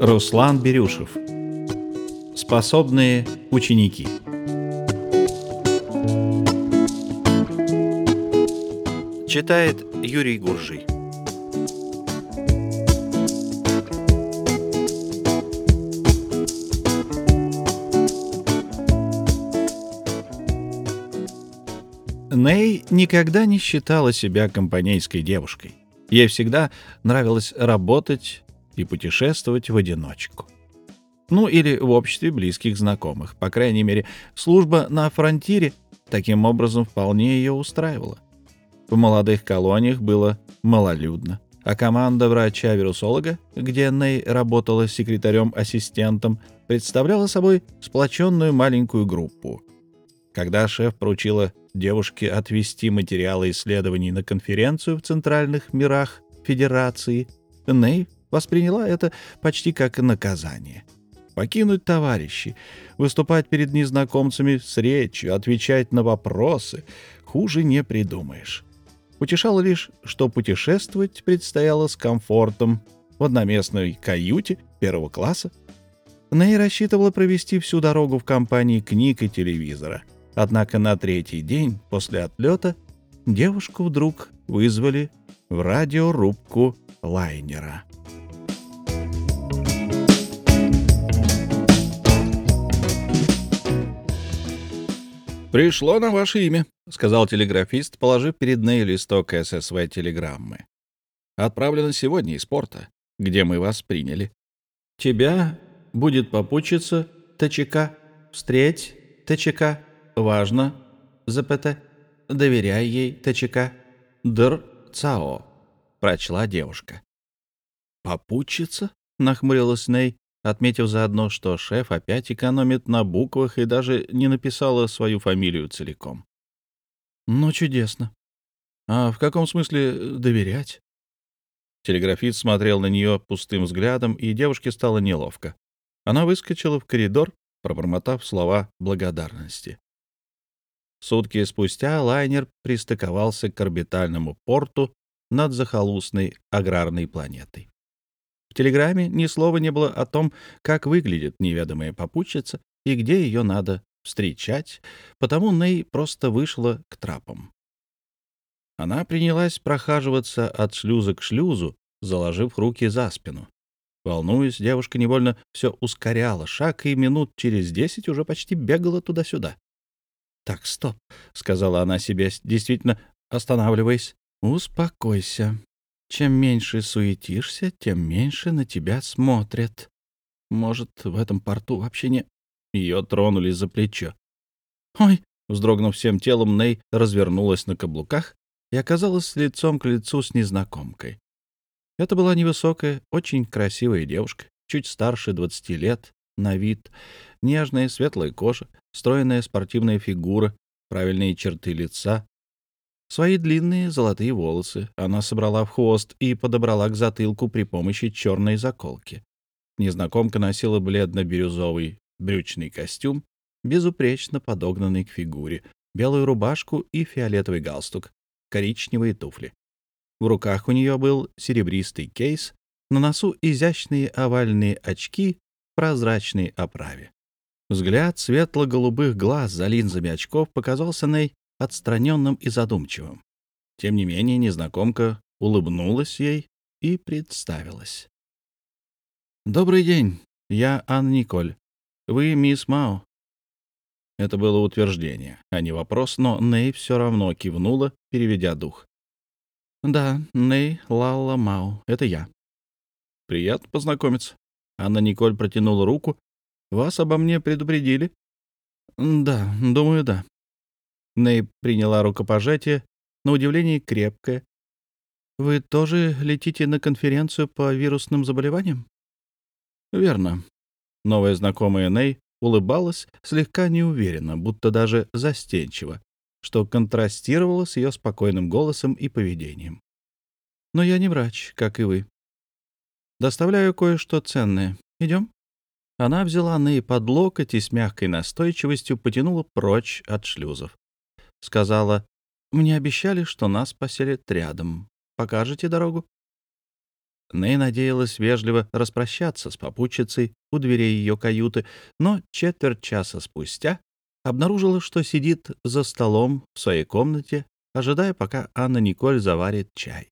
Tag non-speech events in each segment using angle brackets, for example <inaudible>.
Руслан Берюшев. Способные ученики. Читает Юрий Гуржий. Ней никогда не считала себя компанейской девушкой. Ей всегда нравилось работать и путешествовать в одиночку. Ну или в обществе близких знакомых. По крайней мере, служба на фронтире таким образом вполне ее устраивала. В молодых колониях было малолюдно, а команда врача-вирусолога, где Ней работала секретарем-ассистентом, представляла собой сплоченную маленькую группу. Когда шеф поручила девушке отвести материалы исследований на конференцию в центральных мирах Федерации, Ней восприняла это почти как наказание. Покинуть товарищей, выступать перед незнакомцами с речью, отвечать на вопросы — хуже не придумаешь. Утешало лишь, что путешествовать предстояло с комфортом в одноместной каюте первого класса. Ней рассчитывала провести всю дорогу в компании книг и телевизора — Однако на третий день после отлета девушку вдруг вызвали в радиорубку лайнера. «Пришло на ваше имя», — сказал телеграфист, положив перед ней листок ССВ-телеграммы. «Отправлено сегодня из порта, где мы вас приняли. Тебя будет попутчица ТЧК, встреть ТЧК, Важно, ЗПТ, доверяй ей, ТЧК. Др ЦАО, прочла девушка. Попутчица? Нахмурилась Ней, отметив заодно, что шеф опять экономит на буквах и даже не написала свою фамилию целиком. Ну, чудесно. А в каком смысле доверять? Телеграфист смотрел на нее пустым взглядом, и девушке стало неловко. Она выскочила в коридор, пробормотав слова благодарности. Сутки спустя лайнер пристыковался к орбитальному порту над захолустной аграрной планетой. В телеграмме ни слова не было о том, как выглядит неведомая попутчица и где ее надо встречать, потому Ней просто вышла к трапам. Она принялась прохаживаться от шлюза к шлюзу, заложив руки за спину. Волнуясь, девушка невольно все ускоряла шаг и минут через десять уже почти бегала туда-сюда. «Так, стоп», — сказала она себе, действительно останавливаясь. «Успокойся. Чем меньше суетишься, тем меньше на тебя смотрят. Может, в этом порту вообще не...» Ее тронули за плечо. «Ой!» — вздрогнув всем телом, Ней развернулась на каблуках и оказалась лицом к лицу с незнакомкой. Это была невысокая, очень красивая девушка, чуть старше двадцати лет, на вид, нежная светлая кожа, стройная спортивная фигура, правильные черты лица. Свои длинные золотые волосы она собрала в хвост и подобрала к затылку при помощи черной заколки. Незнакомка носила бледно-бирюзовый брючный костюм, безупречно подогнанный к фигуре, белую рубашку и фиолетовый галстук, коричневые туфли. В руках у нее был серебристый кейс, на носу изящные овальные очки прозрачной оправе. Взгляд светло-голубых глаз за линзами очков показался Ней отстраненным и задумчивым. Тем не менее, незнакомка улыбнулась ей и представилась. «Добрый день, я Анна Николь. Вы мисс Мао?» Это было утверждение, а не вопрос, но Ней все равно кивнула, переведя дух. «Да, Ней Лалла Мао, это я». «Приятно познакомиться». Анна Николь протянула руку, вас обо мне предупредили? Да, думаю, да. Ней приняла рукопожатие, на удивление крепкое. Вы тоже летите на конференцию по вирусным заболеваниям? Верно. Новая знакомая Ней улыбалась слегка неуверенно, будто даже застенчиво, что контрастировало с ее спокойным голосом и поведением. Но я не врач, как и вы. Доставляю кое-что ценное. Идем? Она взяла Ней под локоть и с мягкой настойчивостью потянула прочь от шлюзов. Сказала, «Мне обещали, что нас поселят рядом. Покажете дорогу?» Ней надеялась вежливо распрощаться с попутчицей у дверей ее каюты, но четверть часа спустя обнаружила, что сидит за столом в своей комнате, ожидая, пока Анна Николь заварит чай.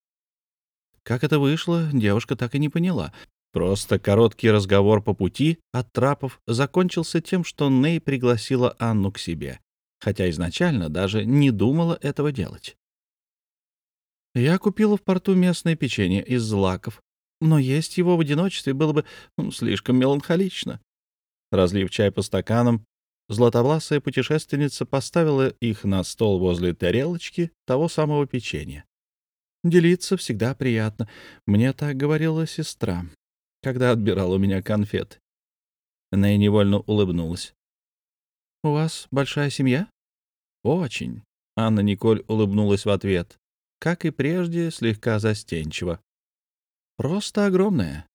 Как это вышло, девушка так и не поняла. Просто короткий разговор по пути от трапов закончился тем, что Ней пригласила Анну к себе, хотя изначально даже не думала этого делать. Я купила в порту местное печенье из злаков, но есть его в одиночестве было бы ну, слишком меланхолично. Разлив чай по стаканам, златовласая путешественница поставила их на стол возле тарелочки того самого печенья. Делиться всегда приятно. Мне так говорила сестра, когда отбирала у меня конфет. Нэй невольно улыбнулась. «У вас большая семья?» «Очень». Анна Николь улыбнулась в ответ как и прежде, слегка застенчиво. «Просто огромная».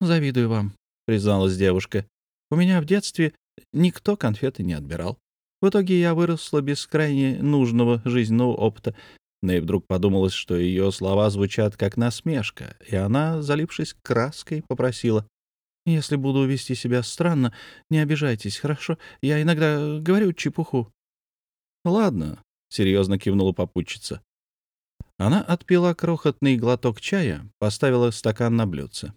«Завидую вам», — призналась девушка. «У меня в детстве никто конфеты не отбирал. В итоге я выросла без крайне нужного жизненного опыта. Ней вдруг подумалось, что ее слова звучат как насмешка, и она, залившись краской, попросила. «Если буду вести себя странно, не обижайтесь, хорошо? Я иногда говорю чепуху». «Ладно», — серьезно кивнула попутчица. Она отпила крохотный глоток чая, поставила стакан на блюдце.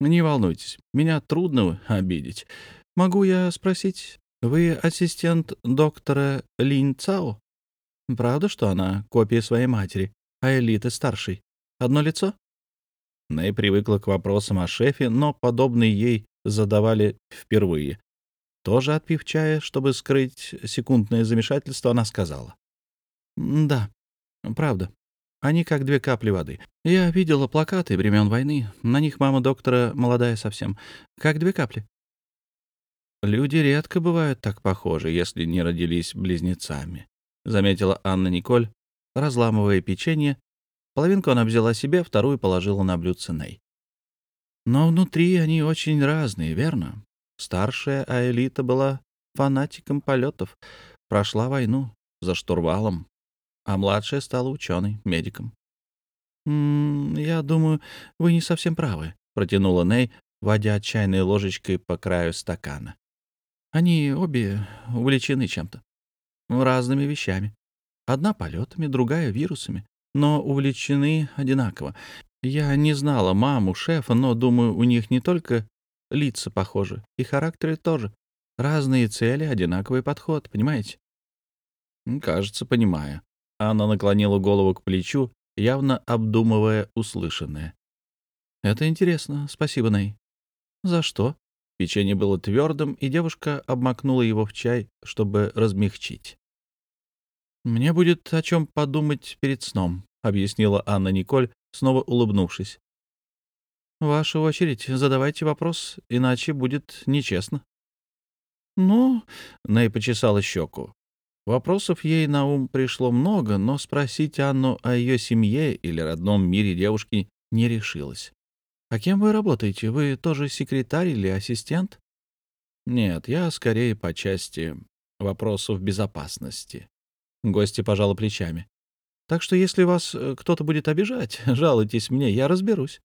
«Не волнуйтесь, меня трудно обидеть. Могу я спросить, вы ассистент доктора Линь Цао? Правда, что она копия своей матери, а Элиты старшей? Одно лицо?» Нэй привыкла к вопросам о шефе, но подобные ей задавали впервые. Тоже отпив чая, чтобы скрыть секундное замешательство, она сказала. «Да, правда. Они как две капли воды. Я видела плакаты времен войны. На них мама доктора молодая совсем. Как две капли. Люди редко бывают так похожи, если не родились близнецами, заметила Анна Николь, разламывая печенье. Половинку она взяла себе, вторую положила на блюдце Ней. Но внутри они очень разные, верно? Старшая Аэлита была фанатиком полетов, прошла войну за штурвалом, а младшая стала ученой, медиком. «М -м, «Я думаю, вы не совсем правы», — протянула Ней, водя чайной ложечкой по краю стакана. «Они обе увлечены чем-то, разными вещами. Одна полетами, другая вирусами, но увлечены одинаково. Я не знала маму шефа, но, думаю, у них не только лица похожи, и характеры тоже. Разные цели, одинаковый подход, понимаете?» «Кажется, понимаю», Анна наклонила голову к плечу, явно обдумывая услышанное. «Это интересно. Спасибо, Ней». «За что?» Печенье было твердым, и девушка обмакнула его в чай, чтобы размягчить. «Мне будет о чем подумать перед сном», — объяснила Анна Николь, снова улыбнувшись. «Ваша очередь. Задавайте вопрос, иначе будет нечестно». «Ну...» — Ней почесала щеку. Вопросов ей на ум пришло много, но спросить Анну о ее семье или родном мире девушки не решилась. «А кем вы работаете? Вы тоже секретарь или ассистент?» «Нет, я скорее по части вопросов безопасности». Гости пожала плечами. «Так что если вас э, кто-то будет обижать, <laughs> жалуйтесь мне, я разберусь».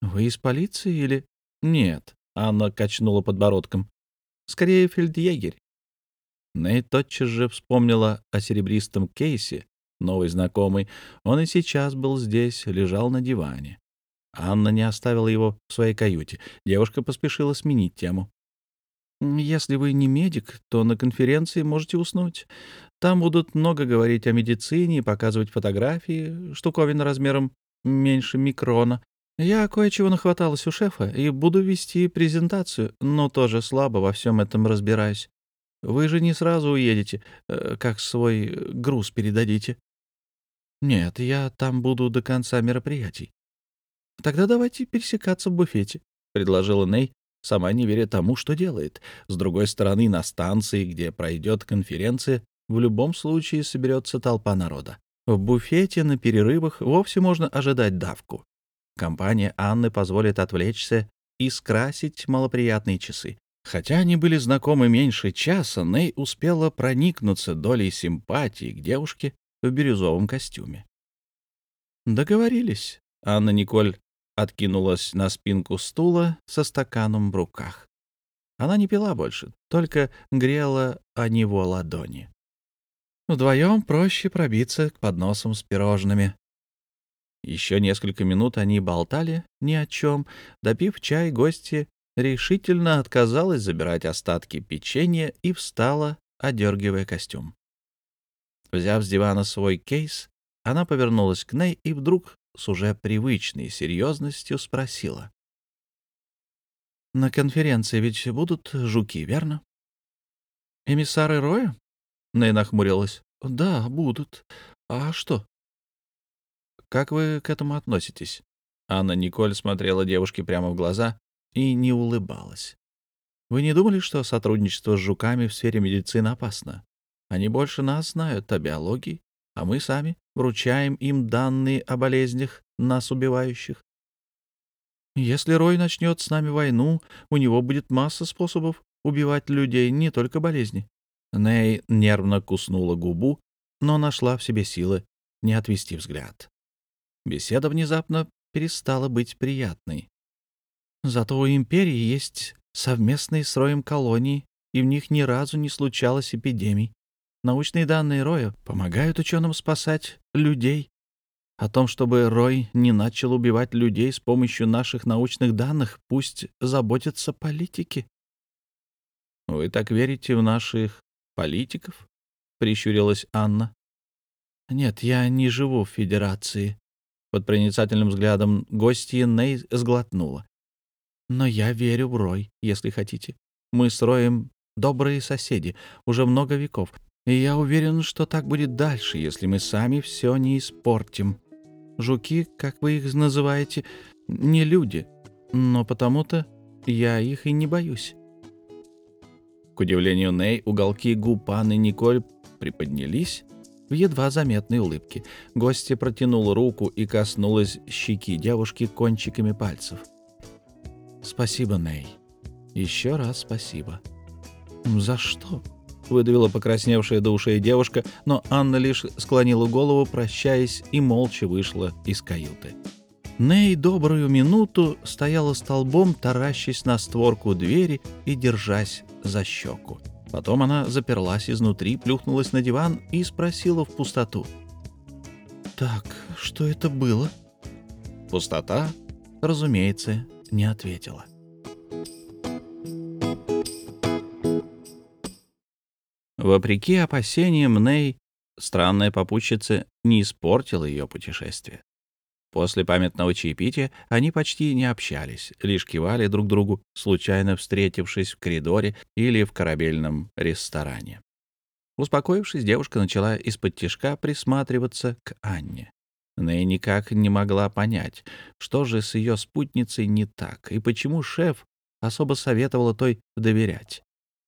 «Вы из полиции или...» «Нет», — Анна качнула подбородком. «Скорее фельдъегерь. Ней тотчас же вспомнила о серебристом кейсе, новый знакомый. Он и сейчас был здесь, лежал на диване. Анна не оставила его в своей каюте. Девушка поспешила сменить тему. «Если вы не медик, то на конференции можете уснуть. Там будут много говорить о медицине, показывать фотографии, штуковин размером меньше микрона. Я кое-чего нахваталась у шефа и буду вести презентацию, но тоже слабо во всем этом разбираюсь. Вы же не сразу уедете, э, как свой груз передадите. Нет, я там буду до конца мероприятий. Тогда давайте пересекаться в буфете, предложила Ней, сама не веря тому, что делает. С другой стороны, на станции, где пройдет конференция, в любом случае соберется толпа народа. В буфете на перерывах вовсе можно ожидать давку. Компания Анны позволит отвлечься и скрасить малоприятные часы. Хотя они были знакомы меньше часа, Ней успела проникнуться долей симпатии к девушке в бирюзовом костюме. Договорились. Анна Николь откинулась на спинку стула со стаканом в руках. Она не пила больше, только грела о него ладони. Вдвоем проще пробиться к подносам с пирожными. Еще несколько минут они болтали ни о чем. Допив чай, гости решительно отказалась забирать остатки печенья и встала, одергивая костюм. Взяв с дивана свой кейс, она повернулась к Ней и вдруг с уже привычной серьезностью спросила. «На конференции ведь будут жуки, верно?» «Эмиссары Роя?» Ней нахмурилась. «Да, будут. А что?» «Как вы к этому относитесь?» Анна Николь смотрела девушке прямо в глаза и не улыбалась. «Вы не думали, что сотрудничество с жуками в сфере медицины опасно? Они больше нас знают о биологии, а мы сами вручаем им данные о болезнях, нас убивающих. Если Рой начнет с нами войну, у него будет масса способов убивать людей, не только болезни. Ней нервно куснула губу, но нашла в себе силы не отвести взгляд. Беседа внезапно перестала быть приятной. Зато у империи есть совместные с Роем колонии, и в них ни разу не случалось эпидемий. Научные данные Роя помогают ученым спасать людей. О том, чтобы Рой не начал убивать людей с помощью наших научных данных, пусть заботятся политики. — Вы так верите в наших политиков? — прищурилась Анна. — Нет, я не живу в Федерации. Под проницательным взглядом гостья Ней сглотнула. Но я верю в Рой, если хотите. Мы с Роем добрые соседи уже много веков, и я уверен, что так будет дальше, если мы сами все не испортим. Жуки, как вы их называете, не люди, но потому-то я их и не боюсь. К удивлению Ней, уголки губ Анны Николь приподнялись в едва заметной улыбке. Гостья протянула руку и коснулась щеки девушки кончиками пальцев. «Спасибо, Ней. Еще раз спасибо». «За что?» выдавила покрасневшая до ушей девушка, но Анна лишь склонила голову, прощаясь, и молча вышла из каюты. Ней добрую минуту стояла столбом, таращась на створку двери и держась за щеку. Потом она заперлась изнутри, плюхнулась на диван и спросила в пустоту. «Так, что это было?» Пустота, разумеется, не ответила. Вопреки опасениям Ней, странная попутчица не испортила ее путешествие. После памятного чаепития они почти не общались, лишь кивали друг другу, случайно встретившись в коридоре или в корабельном ресторане. Успокоившись, девушка начала из-под тишка присматриваться к Анне. Ней никак не могла понять, что же с ее спутницей не так, и почему шеф особо советовала той доверять.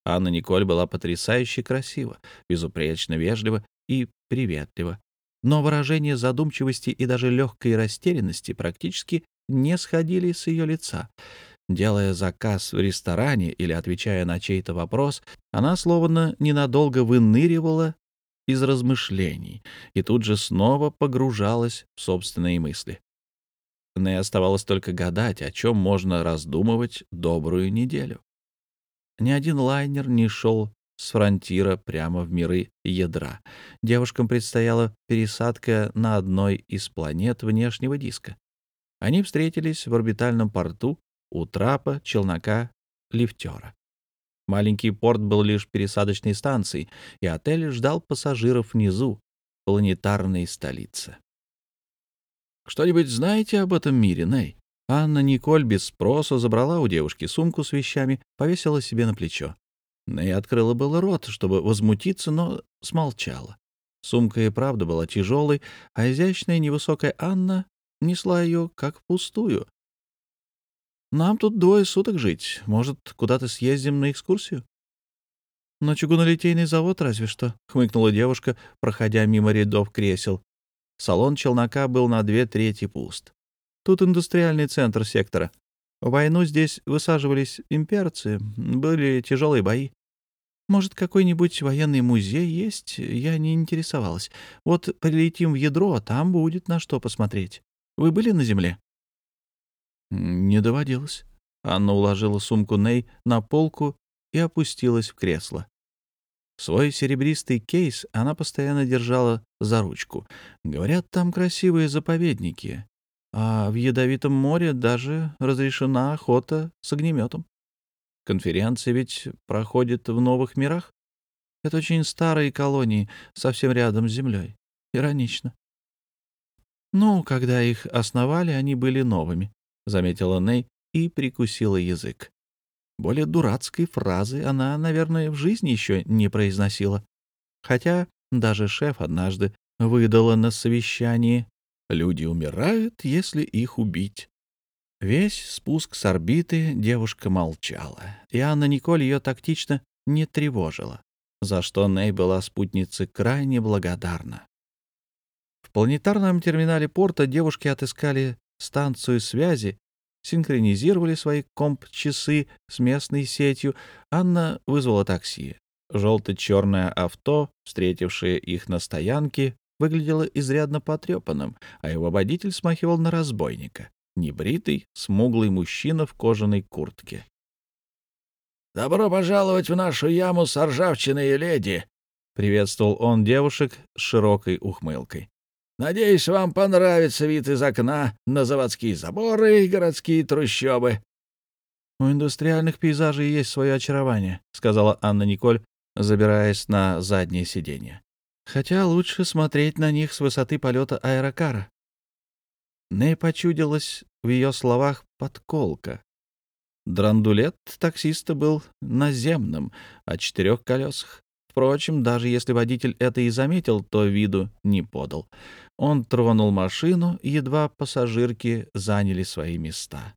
Анна Николь была потрясающе красива, безупречно вежлива и приветлива. Но выражения задумчивости и даже легкой растерянности практически не сходили с ее лица. Делая заказ в ресторане или отвечая на чей-то вопрос, она словно ненадолго выныривала из размышлений и тут же снова погружалась в собственные мысли. Ней оставалось только гадать, о чем можно раздумывать добрую неделю. Ни один лайнер не шел с фронтира прямо в миры ядра. Девушкам предстояла пересадка на одной из планет внешнего диска. Они встретились в орбитальном порту у трапа челнока лифтера. Маленький порт был лишь пересадочной станцией, и отель ждал пассажиров внизу, планетарной столице. «Что-нибудь знаете об этом мире, Ней?» Анна Николь без спроса забрала у девушки сумку с вещами, повесила себе на плечо. Ней открыла было рот, чтобы возмутиться, но смолчала. Сумка и правда была тяжелой, а изящная невысокая Анна несла ее как пустую. «Нам тут двое суток жить. Может, куда-то съездим на экскурсию?» «На чугунолитейный завод разве что», — хмыкнула девушка, проходя мимо рядов кресел. Салон челнока был на две трети пуст. Тут индустриальный центр сектора. В войну здесь высаживались имперцы, были тяжелые бои. Может, какой-нибудь военный музей есть? Я не интересовалась. Вот прилетим в ядро, а там будет на что посмотреть. Вы были на Земле? «Не доводилось». Анна уложила сумку Ней на полку и опустилась в кресло. Свой серебристый кейс она постоянно держала за ручку. Говорят, там красивые заповедники, а в Ядовитом море даже разрешена охота с огнеметом. Конференция ведь проходит в новых мирах. Это очень старые колонии, совсем рядом с Землей. Иронично. «Ну, когда их основали, они были новыми», — заметила Ней и прикусила язык. Более дурацкой фразы она, наверное, в жизни еще не произносила. Хотя даже шеф однажды выдала на совещании «Люди умирают, если их убить». Весь спуск с орбиты девушка молчала, и Анна Николь ее тактично не тревожила, за что Ней была спутнице крайне благодарна. В планетарном терминале порта девушки отыскали станцию связи синхронизировали свои комп-часы с местной сетью. Анна вызвала такси. Желто-черное авто, встретившее их на стоянке, выглядело изрядно потрепанным, а его водитель смахивал на разбойника. Небритый, смуглый мужчина в кожаной куртке. «Добро пожаловать в нашу яму с ржавчиной, леди!» — приветствовал он девушек с широкой ухмылкой. Надеюсь, вам понравится вид из окна на заводские заборы и городские трущобы». «У индустриальных пейзажей есть свое очарование», — сказала Анна Николь, забираясь на заднее сиденье. «Хотя лучше смотреть на них с высоты полета аэрокара». Ней почудилась в ее словах подколка. Драндулет таксиста был наземным, о четырех колесах. Впрочем, даже если водитель это и заметил, то виду не подал. Он тронул машину, едва пассажирки заняли свои места.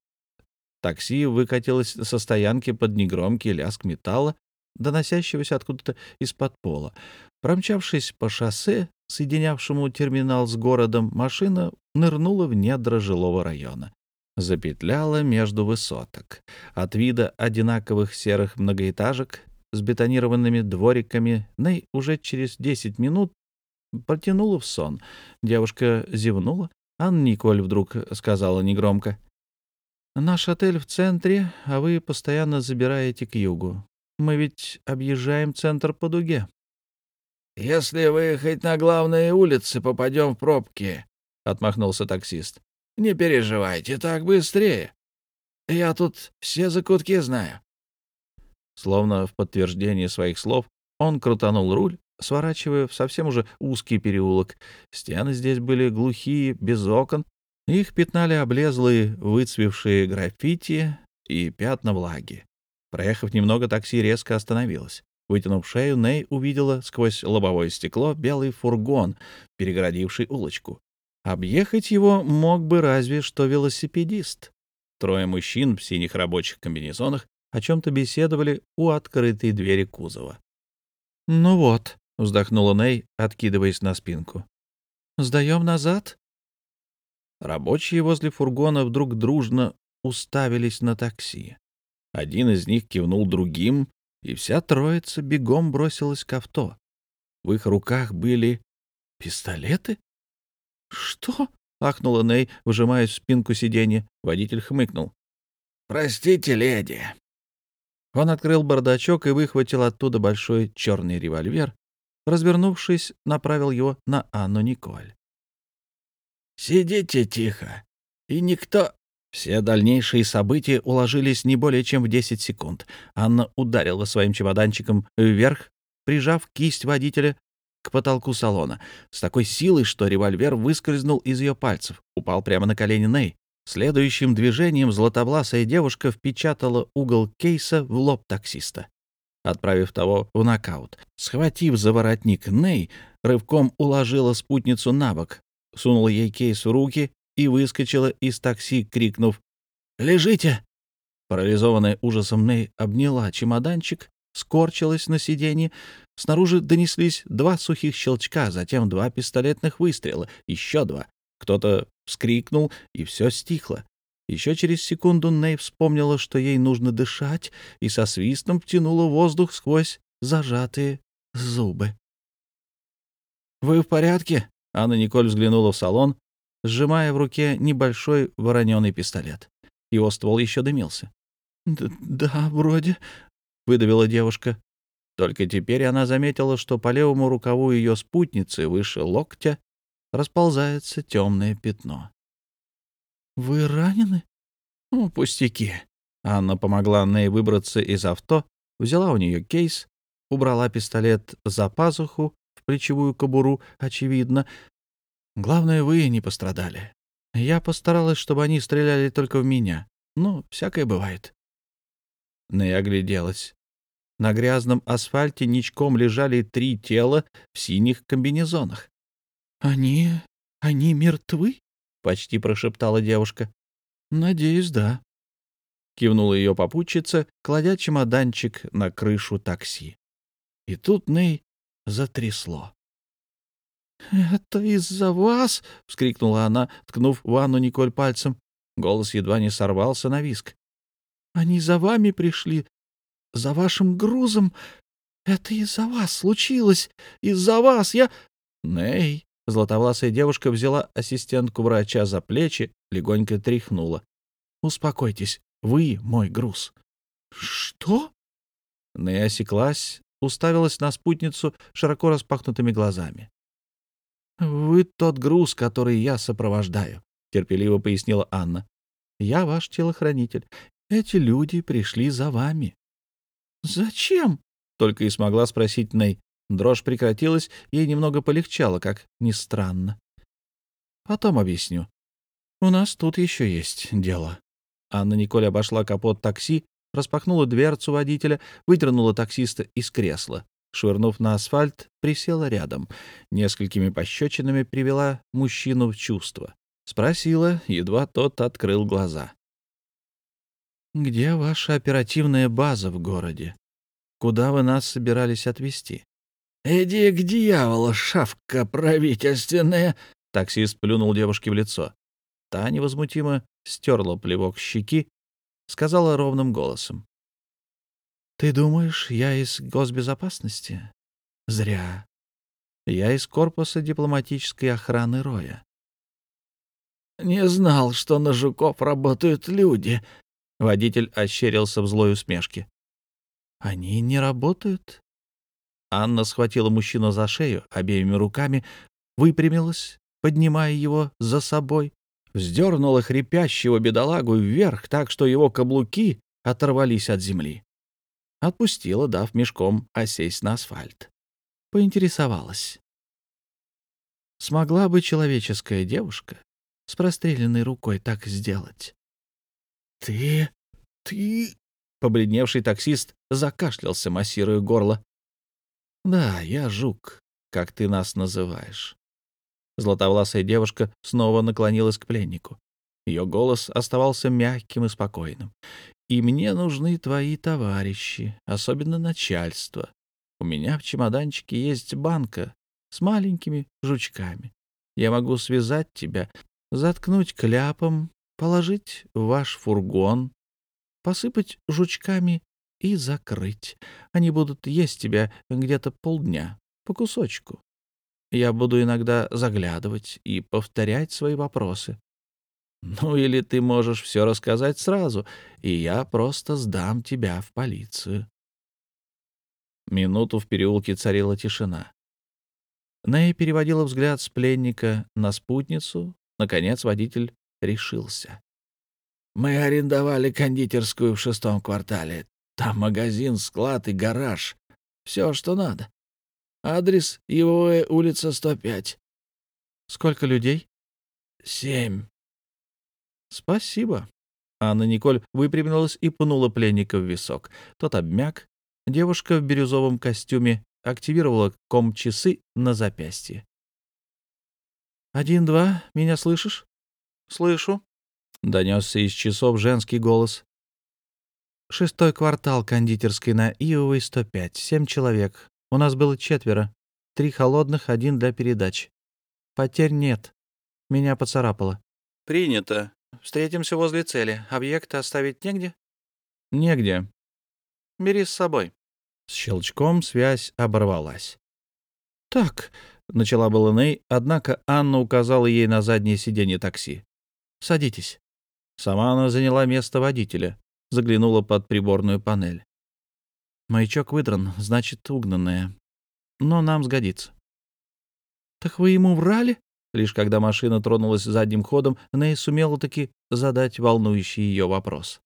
Такси выкатилось со стоянки под негромкий лязг металла, доносящегося откуда-то из-под пола. Промчавшись по шоссе, соединявшему терминал с городом, машина нырнула в недра жилого района. Запетляла между высоток. От вида одинаковых серых многоэтажек с бетонированными двориками Ней уже через 10 минут протянула в сон. Девушка зевнула. Анна Николь вдруг сказала негромко. «Наш отель в центре, а вы постоянно забираете к югу. Мы ведь объезжаем центр по дуге». «Если выехать на главные улицы, попадем в пробки», — отмахнулся таксист. «Не переживайте, так быстрее. Я тут все закутки знаю». Словно в подтверждение своих слов, он крутанул руль, сворачивая в совсем уже узкий переулок. Стены здесь были глухие, без окон. Их пятнали облезлые, выцвевшие граффити и пятна влаги. Проехав немного, такси резко остановилось. Вытянув шею, Ней увидела сквозь лобовое стекло белый фургон, перегородивший улочку. Объехать его мог бы разве что велосипедист. Трое мужчин в синих рабочих комбинезонах о чем-то беседовали у открытой двери кузова. «Ну вот», — вздохнула Ней, откидываясь на спинку. «Сдаем назад?» Рабочие возле фургона вдруг дружно уставились на такси. Один из них кивнул другим, и вся троица бегом бросилась к авто. В их руках были пистолеты? «Что?» — ахнула Ней, выжимая спинку сиденья. Водитель хмыкнул. «Простите, леди, он открыл бардачок и выхватил оттуда большой черный револьвер. Развернувшись, направил его на Анну Николь. «Сидите тихо, и никто...» Все дальнейшие события уложились не более чем в 10 секунд. Анна ударила своим чемоданчиком вверх, прижав кисть водителя к потолку салона с такой силой, что револьвер выскользнул из ее пальцев, упал прямо на колени Ней. Следующим движением златобласая девушка впечатала угол кейса в лоб таксиста, отправив того в нокаут. Схватив за воротник Ней, рывком уложила спутницу на бок, сунула ей кейс в руки и выскочила из такси, крикнув «Лежите!». Парализованная ужасом Ней обняла чемоданчик, скорчилась на сиденье. Снаружи донеслись два сухих щелчка, затем два пистолетных выстрела, еще два. Кто-то вскрикнул, и все стихло. Еще через секунду Ней вспомнила, что ей нужно дышать, и со свистом втянула воздух сквозь зажатые зубы. «Вы в порядке?» — Анна Николь взглянула в салон, сжимая в руке небольшой вороненый пистолет. Его ствол еще дымился. «Да, вроде», — выдавила девушка. Только теперь она заметила, что по левому рукаву ее спутницы выше локтя расползается темное пятно. «Вы ранены?» «Ну, пустяки». Анна помогла Ней выбраться из авто, взяла у нее кейс, убрала пистолет за пазуху в плечевую кобуру, очевидно. Главное, вы не пострадали. Я постаралась, чтобы они стреляли только в меня. Ну, всякое бывает. Ней огляделась. На грязном асфальте ничком лежали три тела в синих комбинезонах. «Они... они мертвы?» — почти прошептала девушка. «Надеюсь, да», — кивнула ее попутчица, кладя чемоданчик на крышу такси. И тут Ней затрясло. «Это из-за вас?» — вскрикнула она, ткнув в Анну Николь пальцем. Голос едва не сорвался на виск. «Они за вами пришли, за вашим грузом. Это из-за вас случилось, из-за вас. Я...» «Ней!» — златовласая девушка взяла ассистентку врача за плечи, легонько тряхнула. «Успокойтесь, вы мой груз». «Что?» Ней осеклась, уставилась на спутницу широко распахнутыми глазами. «Вы тот груз, который я сопровождаю», — терпеливо пояснила Анна. «Я ваш телохранитель. Эти люди пришли за вами». «Зачем?» — только и смогла спросить Ней. Дрожь прекратилась, ей немного полегчало, как ни странно. «Потом объясню. У нас тут еще есть дело». Анна Николь обошла капот такси, распахнула дверцу водителя, выдернула таксиста из кресла швырнув на асфальт, присела рядом. Несколькими пощечинами привела мужчину в чувство. Спросила, едва тот открыл глаза. «Где ваша оперативная база в городе? Куда вы нас собирались отвезти?» «Иди к дьяволу, шавка правительственная!» Таксист плюнул девушке в лицо. Та невозмутимо стерла плевок щеки, сказала ровным голосом. Ты думаешь, я из госбезопасности? Зря. Я из корпуса дипломатической охраны Роя. Не знал, что на жуков работают люди. Водитель ощерился в злой усмешке. Они не работают. Анна схватила мужчину за шею обеими руками, выпрямилась, поднимая его за собой, вздернула хрипящего бедолагу вверх так, что его каблуки оторвались от земли. Отпустила, дав мешком осесть на асфальт. Поинтересовалась. Смогла бы человеческая девушка с простреленной рукой так сделать? «Ты... ты...» Побледневший таксист закашлялся, массируя горло. «Да, я жук, как ты нас называешь». Златовласая девушка снова наклонилась к пленнику. Ее голос оставался мягким и спокойным. И мне нужны твои товарищи, особенно начальство. У меня в чемоданчике есть банка с маленькими жучками. Я могу связать тебя, заткнуть кляпом, положить в ваш фургон, посыпать жучками и закрыть. Они будут есть тебя где-то полдня, по кусочку. Я буду иногда заглядывать и повторять свои вопросы. Ну или ты можешь все рассказать сразу, и я просто сдам тебя в полицию. Минуту в переулке царила тишина. Нэй переводила взгляд с пленника на спутницу. Наконец водитель решился. «Мы арендовали кондитерскую в шестом квартале. Там магазин, склад и гараж. Все, что надо. Адрес — его улица 105». «Сколько людей?» «Семь». «Спасибо». Анна Николь выпрямилась и пнула пленника в висок. Тот обмяк. Девушка в бирюзовом костюме активировала ком-часы на запястье. «Один-два, меня слышишь?» «Слышу», — донесся из часов женский голос. «Шестой квартал кондитерской на Иовой, 105. Семь человек. У нас было четверо. Три холодных, один для передач. Потерь нет. Меня поцарапало». «Принято», Встретимся возле цели. Объекты оставить негде? Негде. Бери с собой. С щелчком связь оборвалась. Так, начала была Ней, однако Анна указала ей на заднее сиденье такси. Садитесь. Сама она заняла место водителя, заглянула под приборную панель. Маячок выдран, значит, угнанная. Но нам сгодится. «Так вы ему врали?» Лишь когда машина тронулась задним ходом, Ней сумела таки задать волнующий ее вопрос.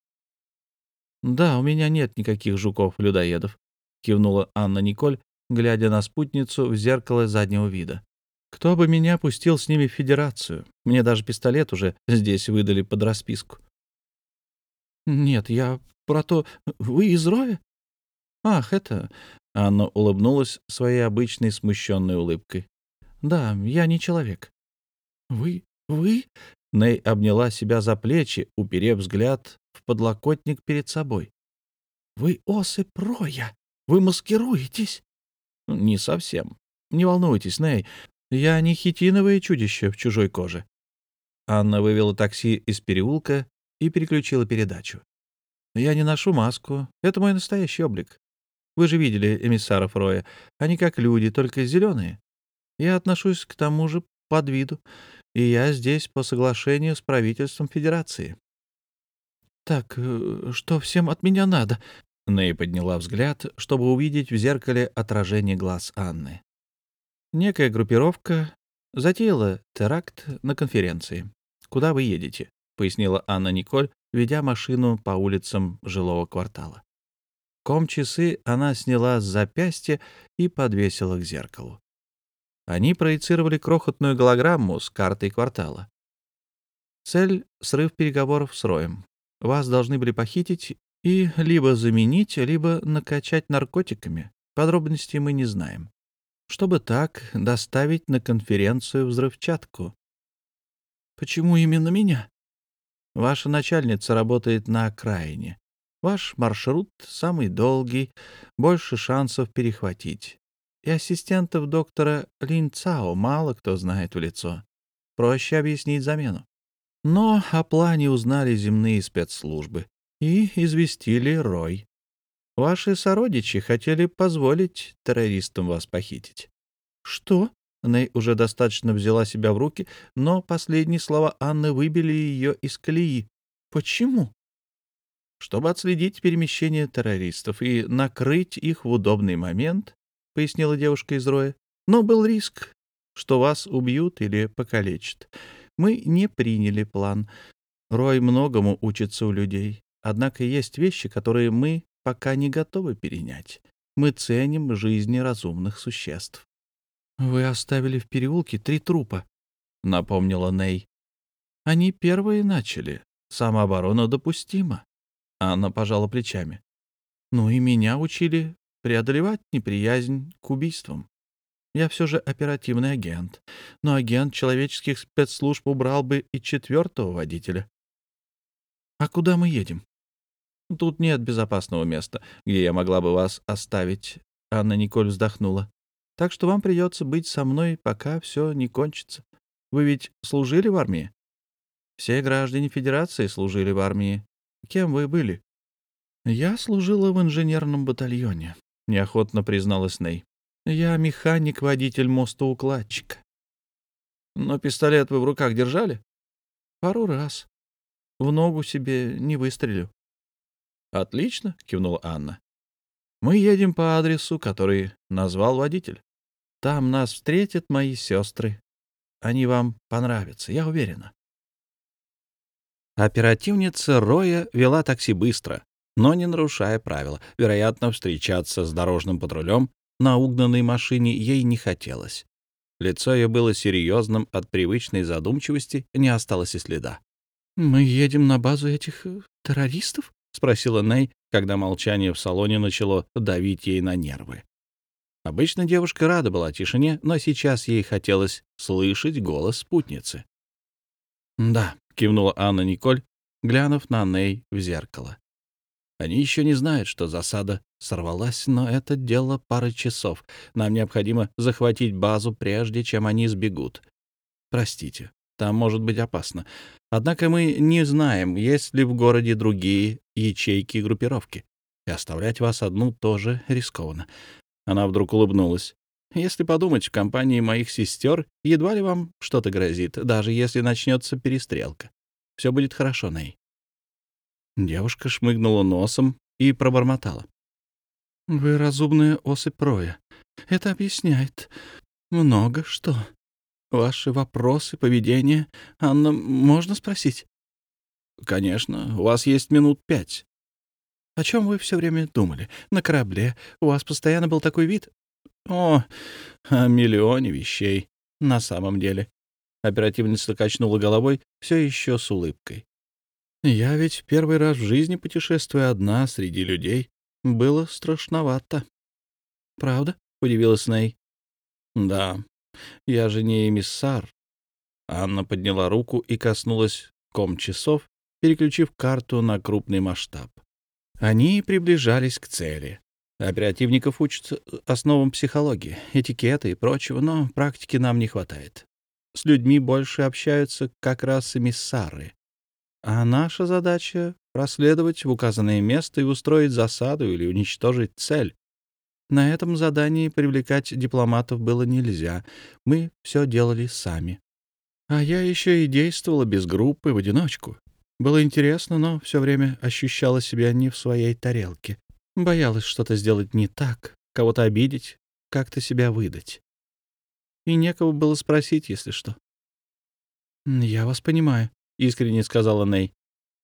«Да, у меня нет никаких жуков-людоедов», — кивнула Анна Николь, глядя на спутницу в зеркало заднего вида. «Кто бы меня пустил с ними в федерацию? Мне даже пистолет уже здесь выдали под расписку». «Нет, я про то... Вы из Роя?» «Ах, это...» — Анна улыбнулась своей обычной смущенной улыбкой. «Да, я не человек. «Вы... вы...» Ней обняла себя за плечи, уперев взгляд в подлокотник перед собой. «Вы осы проя! Вы маскируетесь!» «Не совсем. Не волнуйтесь, Ней. Я не хитиновое чудище в чужой коже». Анна вывела такси из переулка и переключила передачу. «Я не ношу маску. Это мой настоящий облик. Вы же видели эмиссаров Роя. Они как люди, только зеленые. Я отношусь к тому же под виду и я здесь по соглашению с правительством Федерации. «Так, э, что всем от меня надо?» Ней подняла взгляд, чтобы увидеть в зеркале отражение глаз Анны. Некая группировка затеяла теракт на конференции. «Куда вы едете?» — пояснила Анна Николь, ведя машину по улицам жилого квартала. Ком-часы она сняла с запястья и подвесила к зеркалу. Они проецировали крохотную голограмму с картой квартала. Цель — срыв переговоров с Роем. Вас должны были похитить и либо заменить, либо накачать наркотиками. Подробностей мы не знаем. Чтобы так доставить на конференцию взрывчатку. Почему именно меня? Ваша начальница работает на окраине. Ваш маршрут самый долгий, больше шансов перехватить и ассистентов доктора Лин Цао мало кто знает в лицо. Проще объяснить замену. Но о плане узнали земные спецслужбы и известили Рой. Ваши сородичи хотели позволить террористам вас похитить. Что? Ней уже достаточно взяла себя в руки, но последние слова Анны выбили ее из колеи. Почему? Чтобы отследить перемещение террористов и накрыть их в удобный момент, — пояснила девушка из Роя. «Но был риск, что вас убьют или покалечат. Мы не приняли план. Рой многому учится у людей. Однако есть вещи, которые мы пока не готовы перенять. Мы ценим жизни разумных существ». «Вы оставили в переулке три трупа», — напомнила Ней. «Они первые начали. Самооборона допустима». Анна пожала плечами. «Ну и меня учили преодолевать неприязнь к убийствам. Я все же оперативный агент, но агент человеческих спецслужб убрал бы и четвертого водителя. А куда мы едем? Тут нет безопасного места, где я могла бы вас оставить. Анна Николь вздохнула. Так что вам придется быть со мной, пока все не кончится. Вы ведь служили в армии? Все граждане Федерации служили в армии. Кем вы были? Я служила в инженерном батальоне неохотно призналась Ней. Я механик-водитель мостоукладчика. Но пистолет вы в руках держали? Пару раз. В ногу себе не выстрелю. Отлично, кивнула Анна. Мы едем по адресу, который назвал водитель. Там нас встретят мои сестры. Они вам понравятся, я уверена. Оперативница Роя вела такси быстро, но не нарушая правила. Вероятно, встречаться с дорожным патрулем на угнанной машине ей не хотелось. Лицо ее было серьезным, от привычной задумчивости не осталось и следа. «Мы едем на базу этих э, террористов?» — спросила Ней, когда молчание в салоне начало давить ей на нервы. Обычно девушка рада была тишине, но сейчас ей хотелось слышать голос спутницы. «Да», — кивнула Анна Николь, глянув на Ней в зеркало. Они еще не знают, что засада сорвалась, но это дело пары часов. Нам необходимо захватить базу, прежде чем они сбегут. Простите, там может быть опасно. Однако мы не знаем, есть ли в городе другие ячейки группировки. И оставлять вас одну тоже рискованно. Она вдруг улыбнулась. Если подумать, в компании моих сестер едва ли вам что-то грозит, даже если начнется перестрелка. Все будет хорошо, Ней. Девушка шмыгнула носом и пробормотала. «Вы разумная особь Роя. Это объясняет много что. Ваши вопросы, поведение. Анна, можно спросить?» «Конечно. У вас есть минут пять». «О чем вы все время думали? На корабле. У вас постоянно был такой вид?» «О, о миллионе вещей. На самом деле». Оперативница качнула головой, все еще с улыбкой. «Я ведь первый раз в жизни путешествую одна среди людей. Было страшновато». «Правда?» — удивилась Ней. «Да, я же не эмиссар». Анна подняла руку и коснулась ком часов, переключив карту на крупный масштаб. Они приближались к цели. Оперативников учат основам психологии, этикета и прочего, но практики нам не хватает. С людьми больше общаются как раз эмиссары. А наша задача — проследовать в указанное место и устроить засаду или уничтожить цель. На этом задании привлекать дипломатов было нельзя. Мы все делали сами. А я еще и действовала без группы, в одиночку. Было интересно, но все время ощущала себя не в своей тарелке. Боялась что-то сделать не так, кого-то обидеть, как-то себя выдать. И некого было спросить, если что. «Я вас понимаю», — искренне сказала Ней.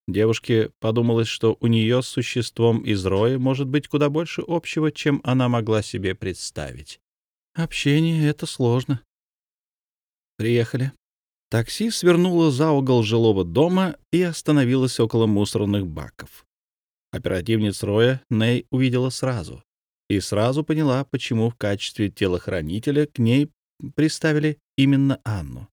Девушке подумалось, что у нее с существом из роя может быть куда больше общего, чем она могла себе представить. Общение — это сложно. Приехали. Такси свернуло за угол жилого дома и остановилось около мусорных баков. Оперативниц Роя Ней увидела сразу и сразу поняла, почему в качестве телохранителя к ней приставили именно Анну.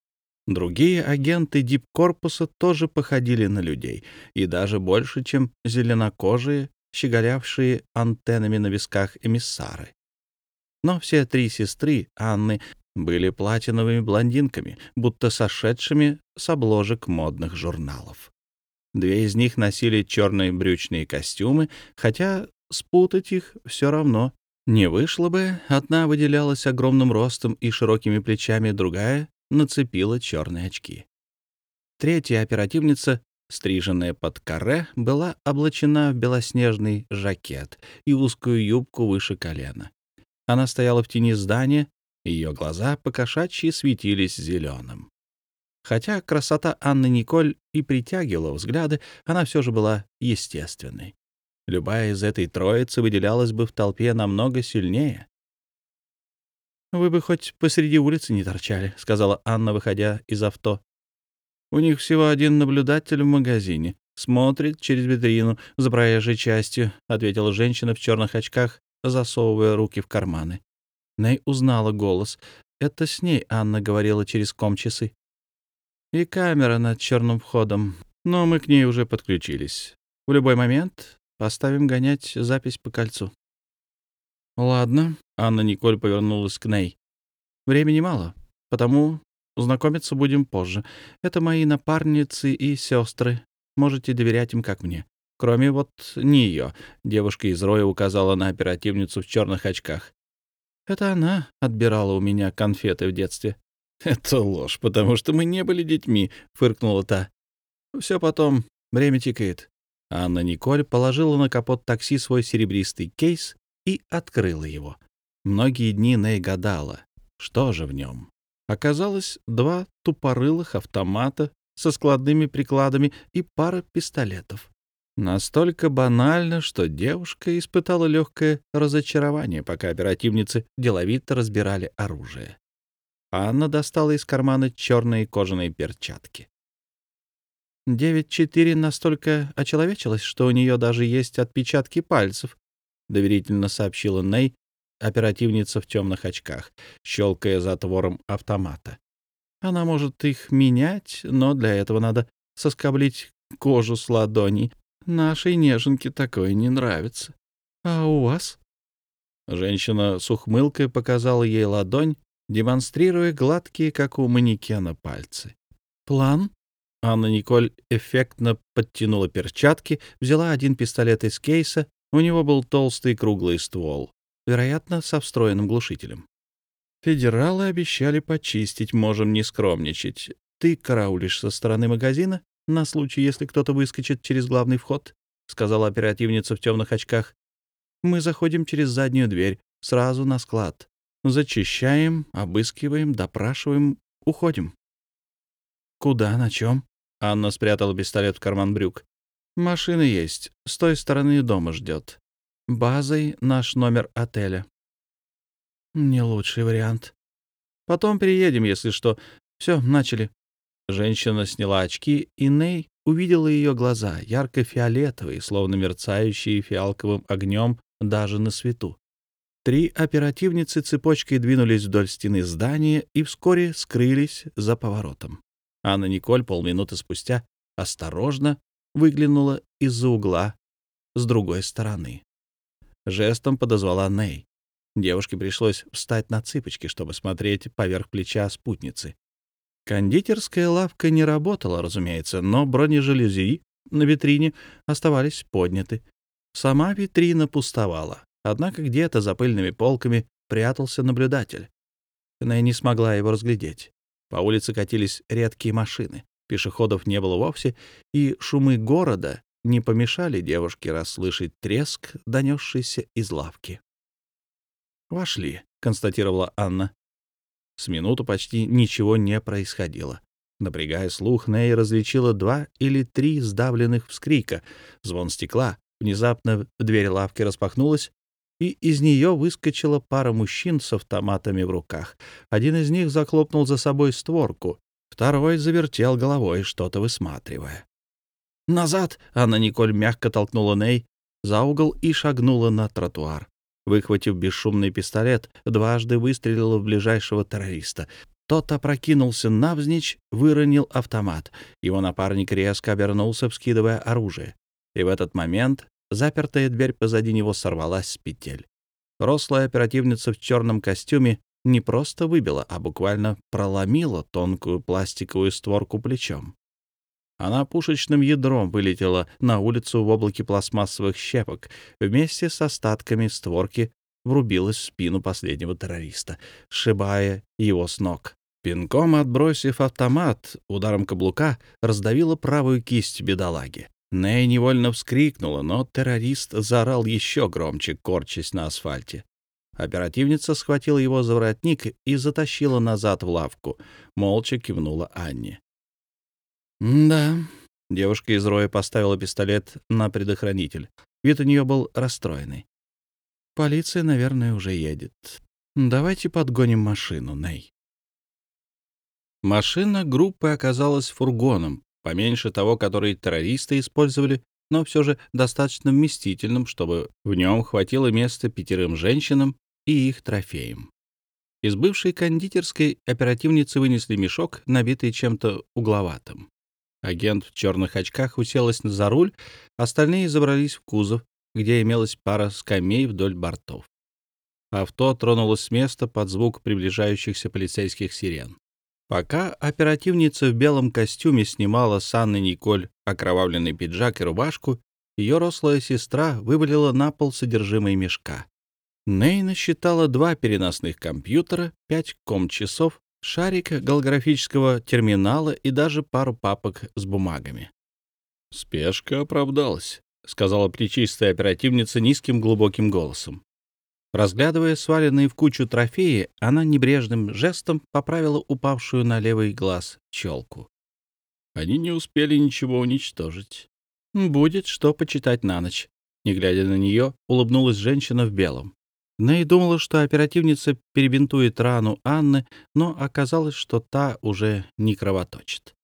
Другие агенты дипкорпуса тоже походили на людей, и даже больше, чем зеленокожие, щеголявшие антеннами на висках эмиссары. Но все три сестры Анны были платиновыми блондинками, будто сошедшими с обложек модных журналов. Две из них носили черные брючные костюмы, хотя спутать их все равно не вышло бы. Одна выделялась огромным ростом и широкими плечами, другая нацепила черные очки. Третья оперативница, стриженная под каре, была облачена в белоснежный жакет и узкую юбку выше колена. Она стояла в тени здания, ее глаза покошачьи светились зеленым. Хотя красота Анны Николь и притягивала взгляды, она все же была естественной. Любая из этой троицы выделялась бы в толпе намного сильнее. «Вы бы хоть посреди улицы не торчали», — сказала Анна, выходя из авто. «У них всего один наблюдатель в магазине. Смотрит через витрину за проезжей частью», — ответила женщина в черных очках, засовывая руки в карманы. Ней узнала голос. Это с ней Анна говорила через ком часы. «И камера над черным входом. Но мы к ней уже подключились. В любой момент поставим гонять запись по кольцу». «Ладно», — Анна Николь повернулась к Ней. «Времени мало, потому знакомиться будем позже. Это мои напарницы и сестры. Можете доверять им, как мне. Кроме вот не ее. Девушка из Роя указала на оперативницу в черных очках. Это она отбирала у меня конфеты в детстве. <laughs> Это ложь, потому что мы не были детьми, фыркнула та. Все потом, время тикает. Анна Николь положила на капот такси свой серебристый кейс и открыла его. Многие дни Ней гадала, что же в нем. Оказалось, два тупорылых автомата со складными прикладами и пара пистолетов. Настолько банально, что девушка испытала легкое разочарование, пока оперативницы деловито разбирали оружие. Анна достала из кармана черные кожаные перчатки. Девять четыре настолько очеловечилась, что у нее даже есть отпечатки пальцев, — доверительно сообщила Ней, оперативница в темных очках, щелкая затвором автомата. Она может их менять, но для этого надо соскоблить кожу с ладоней. Нашей неженке такое не нравится. А у вас? Женщина с ухмылкой показала ей ладонь, демонстрируя гладкие, как у манекена, пальцы. «План?» Анна Николь эффектно подтянула перчатки, взяла один пистолет из кейса у него был толстый круглый ствол, вероятно, со встроенным глушителем. Федералы обещали почистить, можем не скромничать. Ты караулишь со стороны магазина на случай, если кто-то выскочит через главный вход. — сказала оперативница в темных очках. «Мы заходим через заднюю дверь, сразу на склад. Зачищаем, обыскиваем, допрашиваем, уходим». «Куда, на чем?» Анна спрятала пистолет в карман брюк. «Машина есть. С той стороны дома ждет. Базой наш номер отеля». «Не лучший вариант. Потом приедем, если что. Все, начали». Женщина сняла очки, и Ней увидела ее глаза, ярко-фиолетовые, словно мерцающие фиалковым огнем даже на свету. Три оперативницы цепочкой двинулись вдоль стены здания и вскоре скрылись за поворотом. Анна Николь полминуты спустя осторожно выглянула из-за угла с другой стороны. Жестом подозвала Ней. Девушке пришлось встать на цыпочки, чтобы смотреть поверх плеча спутницы. Кондитерская лавка не работала, разумеется, но бронежалюзи на витрине оставались подняты. Сама витрина пустовала, однако где-то за пыльными полками прятался наблюдатель. Она не смогла его разглядеть. По улице катились редкие машины, пешеходов не было вовсе, и шумы города не помешали девушке расслышать треск, донесшийся из лавки. «Вошли», — констатировала Анна. С минуту почти ничего не происходило. Напрягая слух, Ней различила два или три сдавленных вскрика, звон стекла. Внезапно дверь лавки распахнулась, и из нее выскочила пара мужчин с автоматами в руках. Один из них захлопнул за собой створку, второй завертел головой, что-то высматривая. «Назад!» — Анна Николь мягко толкнула Ней за угол и шагнула на тротуар. Выхватив бесшумный пистолет, дважды выстрелила в ближайшего террориста. Тот опрокинулся навзничь, выронил автомат. Его напарник резко обернулся, вскидывая оружие. И в этот момент запертая дверь позади него сорвалась с петель. Рослая оперативница в черном костюме не просто выбила, а буквально проломила тонкую пластиковую створку плечом. Она пушечным ядром вылетела на улицу в облаке пластмассовых щепок. Вместе с остатками створки врубилась в спину последнего террориста, сшибая его с ног. Пинком отбросив автомат, ударом каблука раздавила правую кисть бедолаги. Ней невольно вскрикнула, но террорист заорал еще громче, корчась на асфальте. Оперативница схватила его за воротник и затащила назад в лавку. Молча кивнула Анне. «Да». Девушка из роя поставила пистолет на предохранитель. Вид у нее был расстроенный. «Полиция, наверное, уже едет. Давайте подгоним машину, Ней». Машина группы оказалась фургоном, поменьше того, который террористы использовали, но все же достаточно вместительным, чтобы в нем хватило места пятерым женщинам и их трофеям. Из бывшей кондитерской оперативницы вынесли мешок, набитый чем-то угловатым. Агент в черных очках уселась за руль, остальные забрались в кузов, где имелась пара скамей вдоль бортов. Авто тронулось с места под звук приближающихся полицейских сирен. Пока оперативница в белом костюме снимала с Анны Николь окровавленный пиджак и рубашку, ее рослая сестра вывалила на пол содержимое мешка. Нейна считала два переносных компьютера, пять ком-часов, шарик голографического терминала и даже пару папок с бумагами. «Спешка оправдалась», — сказала плечистая оперативница низким глубоким голосом. Разглядывая сваленные в кучу трофеи, она небрежным жестом поправила упавшую на левый глаз челку. Они не успели ничего уничтожить. «Будет что почитать на ночь». Не глядя на нее, улыбнулась женщина в белом. Ней думала, что оперативница перебинтует рану Анны, но оказалось, что та уже не кровоточит.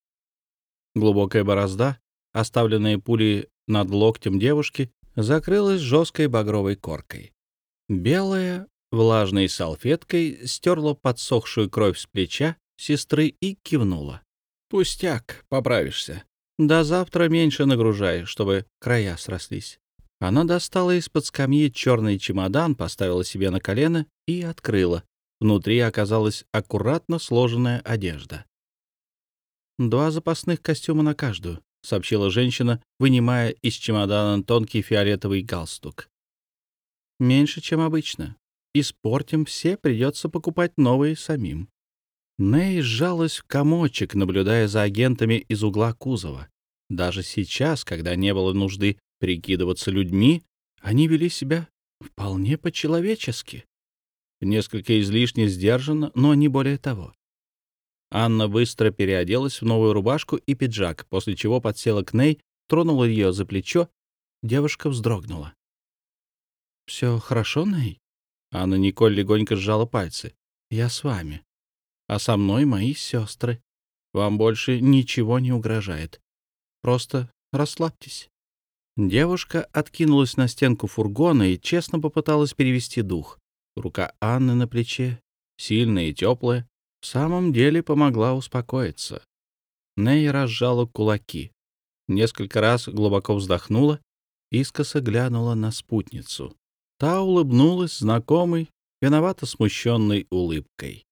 Глубокая борозда, оставленная пулей над локтем девушки, закрылась жесткой багровой коркой. Белая, влажной салфеткой, стерла подсохшую кровь с плеча сестры и кивнула. «Пустяк, поправишься. До завтра меньше нагружай, чтобы края срослись». Она достала из-под скамьи черный чемодан, поставила себе на колено и открыла. Внутри оказалась аккуратно сложенная одежда. «Два запасных костюма на каждую», — сообщила женщина, вынимая из чемодана тонкий фиолетовый галстук. «Меньше, чем обычно. Испортим все, придется покупать новые самим». Ней сжалась в комочек, наблюдая за агентами из угла кузова. Даже сейчас, когда не было нужды прикидываться людьми, они вели себя вполне по-человечески. Несколько излишне сдержанно, но не более того. Анна быстро переоделась в новую рубашку и пиджак, после чего подсела к Ней, тронула ее за плечо. Девушка вздрогнула. «Все хорошо, Ней?» Анна Николь легонько сжала пальцы. «Я с вами. А со мной мои сестры. Вам больше ничего не угрожает. Просто расслабьтесь». Девушка откинулась на стенку фургона и честно попыталась перевести дух. Рука Анны на плече, сильная и теплая, в самом деле помогла успокоиться. Ней разжала кулаки. Несколько раз глубоко вздохнула, искоса глянула на спутницу. Та улыбнулась знакомой, виновато смущенной улыбкой.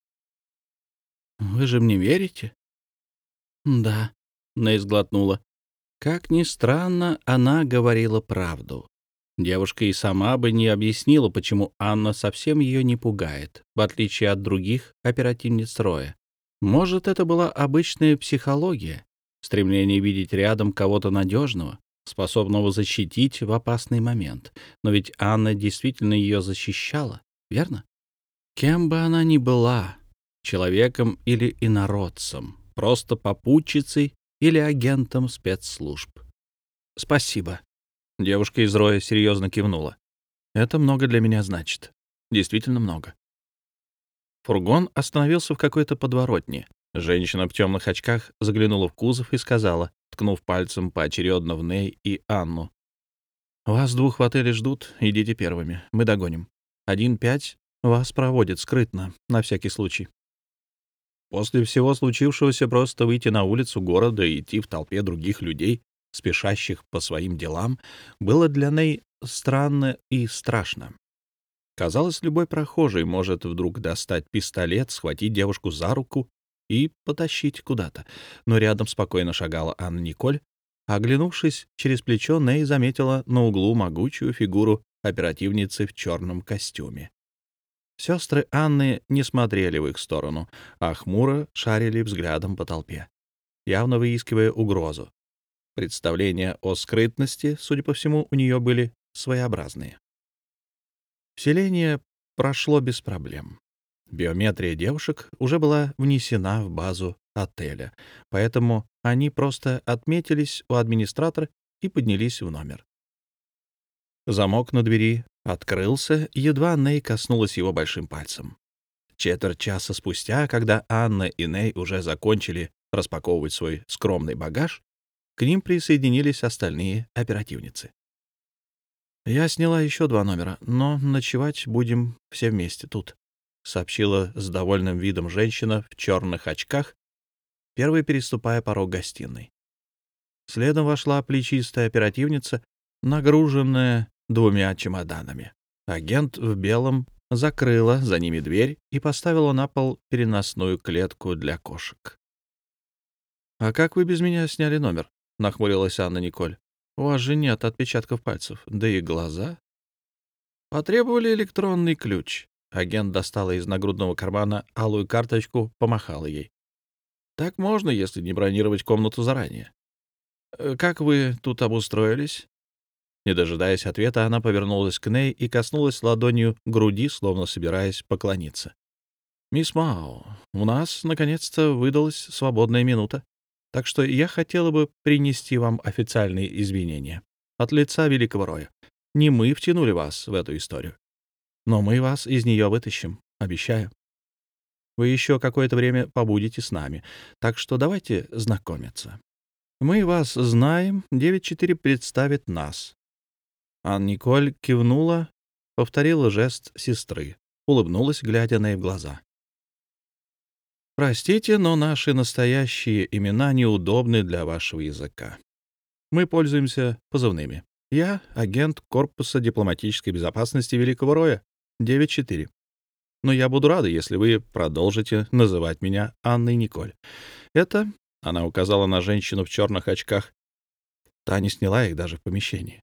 «Вы же мне верите?» «Да», — Ней сглотнула. Как ни странно, она говорила правду. Девушка и сама бы не объяснила, почему Анна совсем ее не пугает, в отличие от других оперативниц Роя. Может, это была обычная психология, стремление видеть рядом кого-то надежного, способного защитить в опасный момент. Но ведь Анна действительно ее защищала, верно? Кем бы она ни была, человеком или инородцем, просто попутчицей или агентом спецслужб. «Спасибо», Девушка из Роя серьезно кивнула. «Это много для меня значит. Действительно много». Фургон остановился в какой-то подворотне. Женщина в темных очках заглянула в кузов и сказала, ткнув пальцем поочередно в Ней и Анну. «Вас двух в отеле ждут, идите первыми, мы догоним. Один пять вас проводит скрытно, на всякий случай». После всего случившегося просто выйти на улицу города и идти в толпе других людей спешащих по своим делам, было для Ней странно и страшно. Казалось, любой прохожий может вдруг достать пистолет, схватить девушку за руку и потащить куда-то. Но рядом спокойно шагала Анна Николь. Оглянувшись через плечо, Ней заметила на углу могучую фигуру оперативницы в черном костюме. Сестры Анны не смотрели в их сторону, а хмуро шарили взглядом по толпе, явно выискивая угрозу. Представления о скрытности, судя по всему, у нее были своеобразные. Вселение прошло без проблем. Биометрия девушек уже была внесена в базу отеля, поэтому они просто отметились у администратора и поднялись в номер. Замок на двери открылся, едва Ней коснулась его большим пальцем. Четверть часа спустя, когда Анна и Ней уже закончили распаковывать свой скромный багаж, к ним присоединились остальные оперативницы. «Я сняла еще два номера, но ночевать будем все вместе тут», — сообщила с довольным видом женщина в черных очках, первой переступая порог гостиной. Следом вошла плечистая оперативница, нагруженная двумя чемоданами. Агент в белом закрыла за ними дверь и поставила на пол переносную клетку для кошек. «А как вы без меня сняли номер?» — нахмурилась Анна Николь. «У вас же нет отпечатков пальцев, да и глаза». Потребовали электронный ключ. Агент достала из нагрудного кармана алую карточку, помахала ей. «Так можно, если не бронировать комнату заранее». «Э, «Как вы тут обустроились?» Не дожидаясь ответа, она повернулась к Ней и коснулась ладонью груди, словно собираясь поклониться. «Мисс Мао, у нас, наконец-то, выдалась свободная минута. Так что я хотела бы принести вам официальные извинения от лица Великого Роя. Не мы втянули вас в эту историю. Но мы вас из нее вытащим, обещаю. Вы еще какое-то время побудете с нами, так что давайте знакомиться. Мы вас знаем, 9-4 представит нас. Ан Николь кивнула, повторила жест сестры, улыбнулась, глядя на их глаза. Простите, но наши настоящие имена неудобны для вашего языка. Мы пользуемся позывными. Я — агент Корпуса дипломатической безопасности Великого Роя, 9-4. Но я буду рада, если вы продолжите называть меня Анной Николь. Это, — она указала на женщину в черных очках, та не сняла их даже в помещении.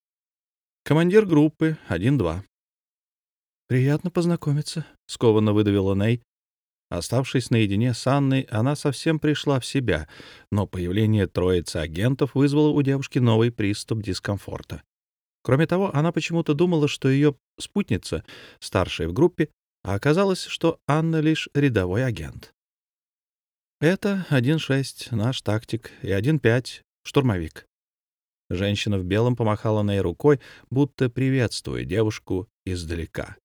Командир группы 1-2. «Приятно познакомиться», — скованно выдавила Ней, Оставшись наедине с Анной, она совсем пришла в себя, но появление троицы агентов вызвало у девушки новый приступ дискомфорта. Кроме того, она почему-то думала, что ее спутница, старшая в группе, а оказалось, что Анна лишь рядовой агент. Это 1.6, наш тактик, и 1.5, штурмовик. Женщина в белом помахала Ней рукой, будто приветствуя девушку издалека.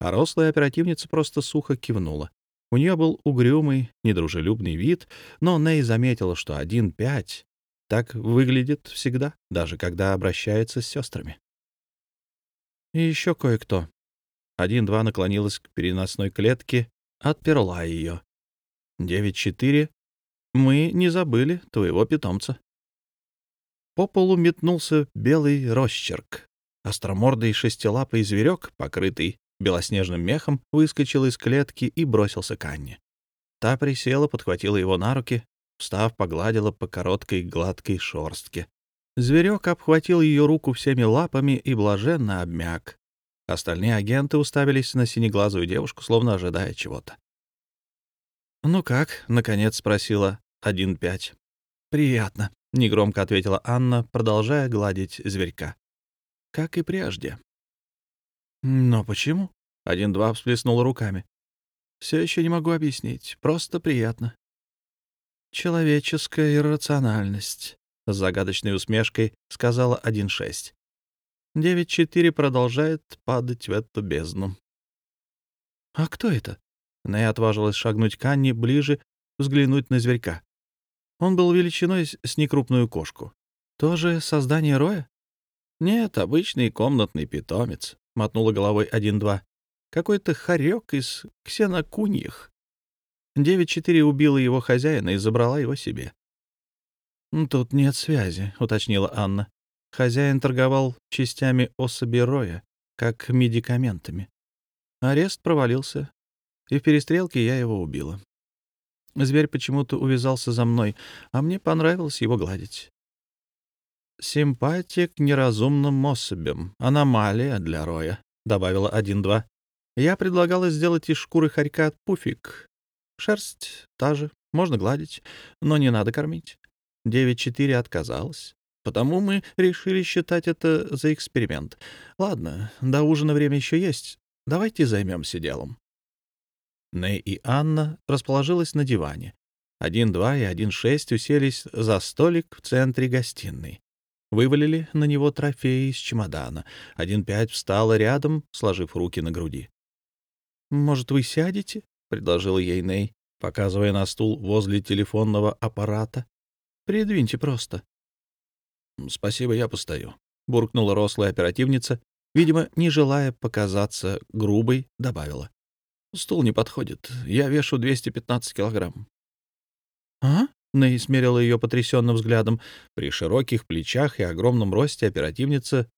А рослая оперативница просто сухо кивнула. У нее был угрюмый, недружелюбный вид, но Ней заметила, что 1.5 так выглядит всегда, даже когда обращается с сестрами. И еще кое-кто. Один-два наклонилась к переносной клетке, отперла ее. Девять-четыре. Мы не забыли твоего питомца. По полу метнулся белый росчерк. Остромордый шестилапый зверек, покрытый белоснежным мехом, выскочил из клетки и бросился к Анне. Та присела, подхватила его на руки, встав, погладила по короткой гладкой шорстке. Зверек обхватил ее руку всеми лапами и блаженно обмяк. Остальные агенты уставились на синеглазую девушку, словно ожидая чего-то. «Ну как?» — наконец спросила один пять. «Приятно», — негромко ответила Анна, продолжая гладить зверька. «Как и прежде». «Но почему?» — один-два всплеснул руками. «Все еще не могу объяснить. Просто приятно». «Человеческая иррациональность», — с загадочной усмешкой сказала 1.6. 9.4 продолжает падать в эту бездну. «А кто это?» Нэй отважилась шагнуть к Анне ближе, взглянуть на зверька. Он был величиной с некрупную кошку. «Тоже создание Роя?» «Нет, обычный комнатный питомец», — мотнула головой 1-2. «Какой-то хорек из ксенокуньих». 9-4 убила его хозяина и забрала его себе. «Тут нет связи», — уточнила Анна. Хозяин торговал частями особи Роя, как медикаментами. Арест провалился, и в перестрелке я его убила. Зверь почему-то увязался за мной, а мне понравилось его гладить. «Симпатия к неразумным особям. Аномалия для Роя», — добавила один-два. «Я предлагала сделать из шкуры хорька пуфик. Шерсть та же, можно гладить, но не надо кормить. 9-4 отказалась. Потому мы решили считать это за эксперимент. Ладно, до ужина время еще есть. Давайте займемся делом. Ней и Анна расположилась на диване. Один-два и один-шесть уселись за столик в центре гостиной. Вывалили на него трофеи из чемодана. Один-пять встала рядом, сложив руки на груди. «Может, вы сядете?» — предложила ей Ней, показывая на стул возле телефонного аппарата. «Придвиньте просто». «Спасибо, я постою», — буркнула рослая оперативница, видимо, не желая показаться грубой, добавила. «Стул не подходит. Я вешу 215 килограмм». «А?» — Ней смерила ее потрясенным взглядом. При широких плечах и огромном росте оперативница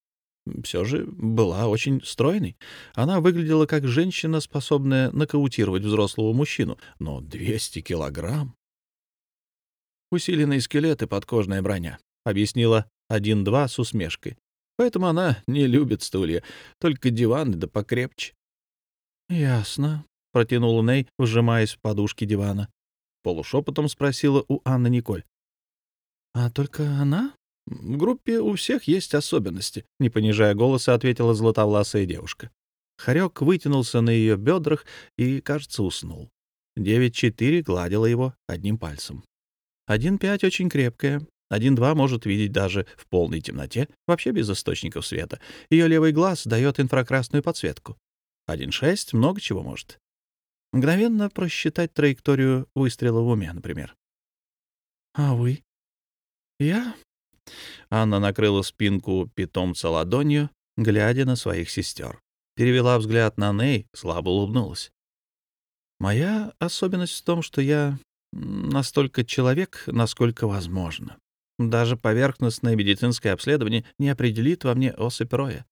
все же была очень стройной. Она выглядела как женщина, способная нокаутировать взрослого мужчину. Но 200 килограмм... Усиленный скелет и подкожная броня объяснила один-два с усмешкой. Поэтому она не любит стулья, только диваны да покрепче. — Ясно, — протянула Ней, вжимаясь в подушки дивана. Полушепотом спросила у Анны Николь. — А только она? В группе у всех есть особенности, — не понижая голоса, ответила златовласая девушка. Хорек вытянулся на ее бедрах и, кажется, уснул. Девять четыре гладила его одним пальцем. Один пять очень крепкая, один-два может видеть даже в полной темноте, вообще без источников света. Ее левый глаз дает инфракрасную подсветку. Один-шесть много чего может. Мгновенно просчитать траекторию выстрела в уме, например. «А вы?» «Я?» Анна накрыла спинку питомца ладонью, глядя на своих сестер. Перевела взгляд на Ней, слабо улыбнулась. «Моя особенность в том, что я настолько человек, насколько возможно. Даже поверхностное медицинское обследование не определит во мне особь роя.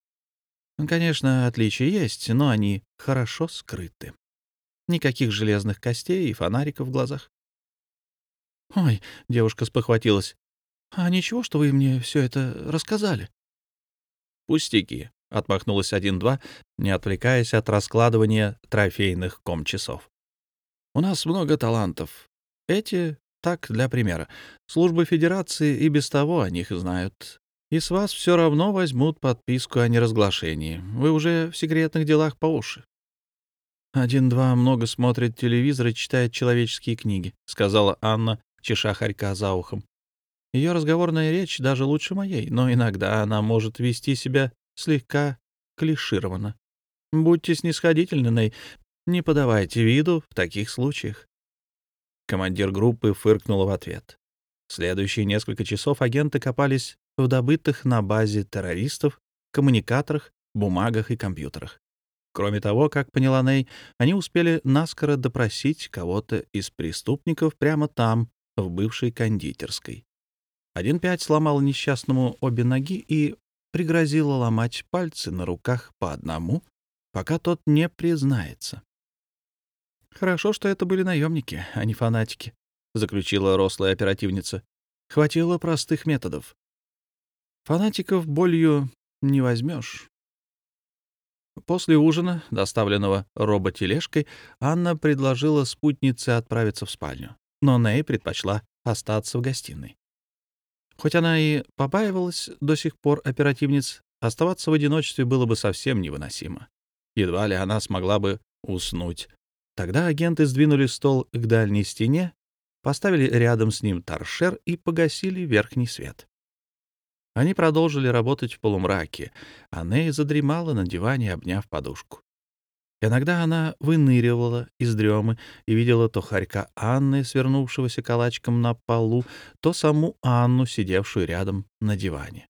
Конечно, отличия есть, но они хорошо скрыты. Никаких железных костей и фонариков в глазах. «Ой», — девушка спохватилась, — «а ничего, что вы мне все это рассказали?» «Пустяки», — отмахнулась один-два, не отвлекаясь от раскладывания трофейных комчасов. «У нас много талантов. Эти так, для примера. Службы Федерации и без того о них знают. И с вас все равно возьмут подписку о неразглашении. Вы уже в секретных делах по уши. «Один-два много смотрит телевизор и читает человеческие книги», — сказала Анна, чеша хорька за ухом. Ее разговорная речь даже лучше моей, но иногда она может вести себя слегка клишированно. Будьте снисходительны, Ней, не подавайте виду в таких случаях. Командир группы фыркнула в ответ. Следующие несколько часов агенты копались в добытых на базе террористов, коммуникаторах, бумагах и компьютерах. Кроме того, как поняла Ней, они успели наскоро допросить кого-то из преступников прямо там, в бывшей кондитерской. Один пять сломал несчастному обе ноги и пригрозила ломать пальцы на руках по одному, пока тот не признается. «Хорошо, что это были наемники, а не фанатики», — заключила рослая оперативница. «Хватило простых методов. Фанатиков болью не возьмешь. После ужина, доставленного роботележкой, Анна предложила спутнице отправиться в спальню, но Ней предпочла остаться в гостиной. Хоть она и побаивалась до сих пор оперативниц, оставаться в одиночестве было бы совсем невыносимо. Едва ли она смогла бы уснуть. Тогда агенты сдвинули стол к дальней стене, поставили рядом с ним торшер и погасили верхний свет. Они продолжили работать в полумраке, а Ней задремала на диване, обняв подушку. Иногда она выныривала из дремы и видела то хорька Анны, свернувшегося калачком на полу, то саму Анну, сидевшую рядом на диване.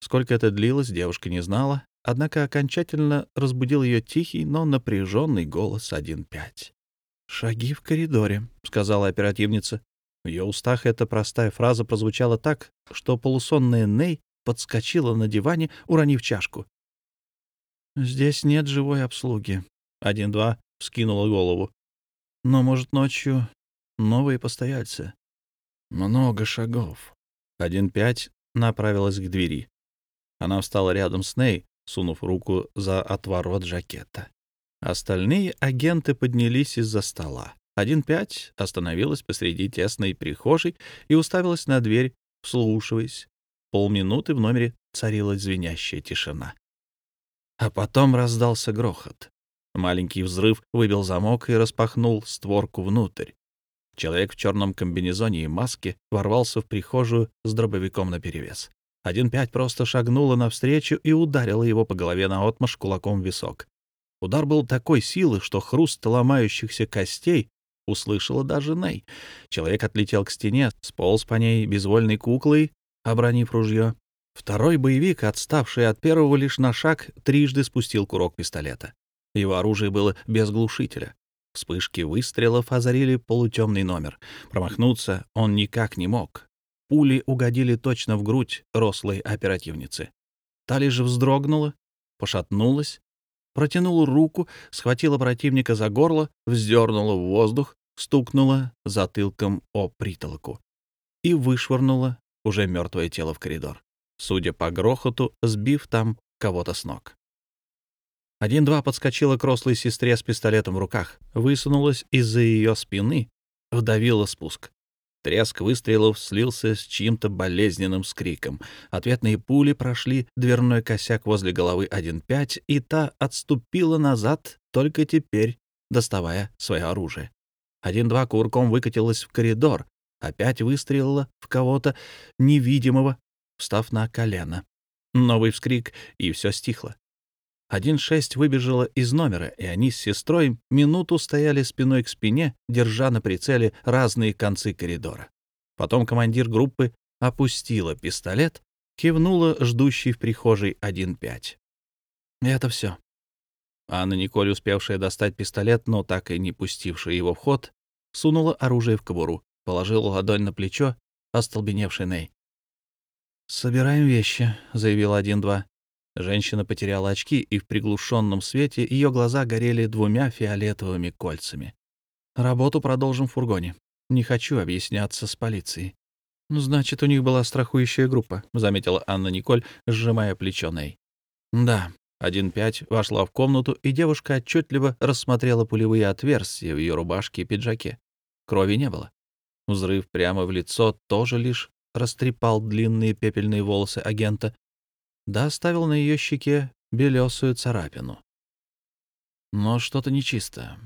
Сколько это длилось, девушка не знала, однако окончательно разбудил ее тихий, но напряженный голос 1-5. «Шаги в коридоре», — сказала оперативница. В ее устах эта простая фраза прозвучала так, что полусонная Ней подскочила на диване, уронив чашку. «Здесь нет живой обслуги». Один-два вскинула голову. «Но, может, ночью новые постояльцы?» «Много шагов». Один-пять направилась к двери. Она встала рядом с Ней, сунув руку за отворот жакета. Остальные агенты поднялись из-за стола. Один пять остановилась посреди тесной прихожей и уставилась на дверь, вслушиваясь. Полминуты в номере царила звенящая тишина. А потом раздался грохот. Маленький взрыв выбил замок и распахнул створку внутрь. Человек в черном комбинезоне и маске ворвался в прихожую с дробовиком наперевес. Один пять просто шагнула навстречу и ударила его по голове наотмашь кулаком в висок. Удар был такой силы, что хруст ломающихся костей услышала даже Ней. Человек отлетел к стене, сполз по ней безвольной куклой, обронив ружье. Второй боевик, отставший от первого лишь на шаг, трижды спустил курок пистолета. Его оружие было без глушителя. Вспышки выстрелов озарили полутемный номер. Промахнуться он никак не мог. Пули угодили точно в грудь рослой оперативницы. Та лишь вздрогнула, пошатнулась, протянула руку, схватила противника за горло, вздернула в воздух, стукнула затылком о притолоку и вышвырнула уже мертвое тело в коридор, судя по грохоту, сбив там кого-то с ног. Один-два подскочила к рослой сестре с пистолетом в руках, высунулась из-за ее спины, вдавила спуск. Треск выстрелов слился с чьим-то болезненным скриком. Ответные пули прошли дверной косяк возле головы 1-5, и та отступила назад, только теперь доставая свое оружие. Один-два курком выкатилась в коридор, опять выстрелила в кого-то невидимого, встав на колено. Новый вскрик, и все стихло. Один шесть выбежала из номера, и они с сестрой минуту стояли спиной к спине, держа на прицеле разные концы коридора. Потом командир группы опустила пистолет, кивнула ждущий в прихожей один пять. Это все. Анна Николь, успевшая достать пистолет, но так и не пустившая его в ход, сунула оружие в кобуру, положила ладонь на плечо, остолбеневший Ней. «Собираем вещи», — заявил один-два. Женщина потеряла очки, и в приглушенном свете ее глаза горели двумя фиолетовыми кольцами. «Работу продолжим в фургоне. Не хочу объясняться с полицией». «Ну, значит, у них была страхующая группа», — заметила Анна Николь, сжимая плечо Ней. «Да, один пять вошла в комнату, и девушка отчетливо рассмотрела пулевые отверстия в ее рубашке и пиджаке. Крови не было. Взрыв прямо в лицо тоже лишь растрепал длинные пепельные волосы агента, да оставил на ее щеке белесую царапину. Но что-то нечисто.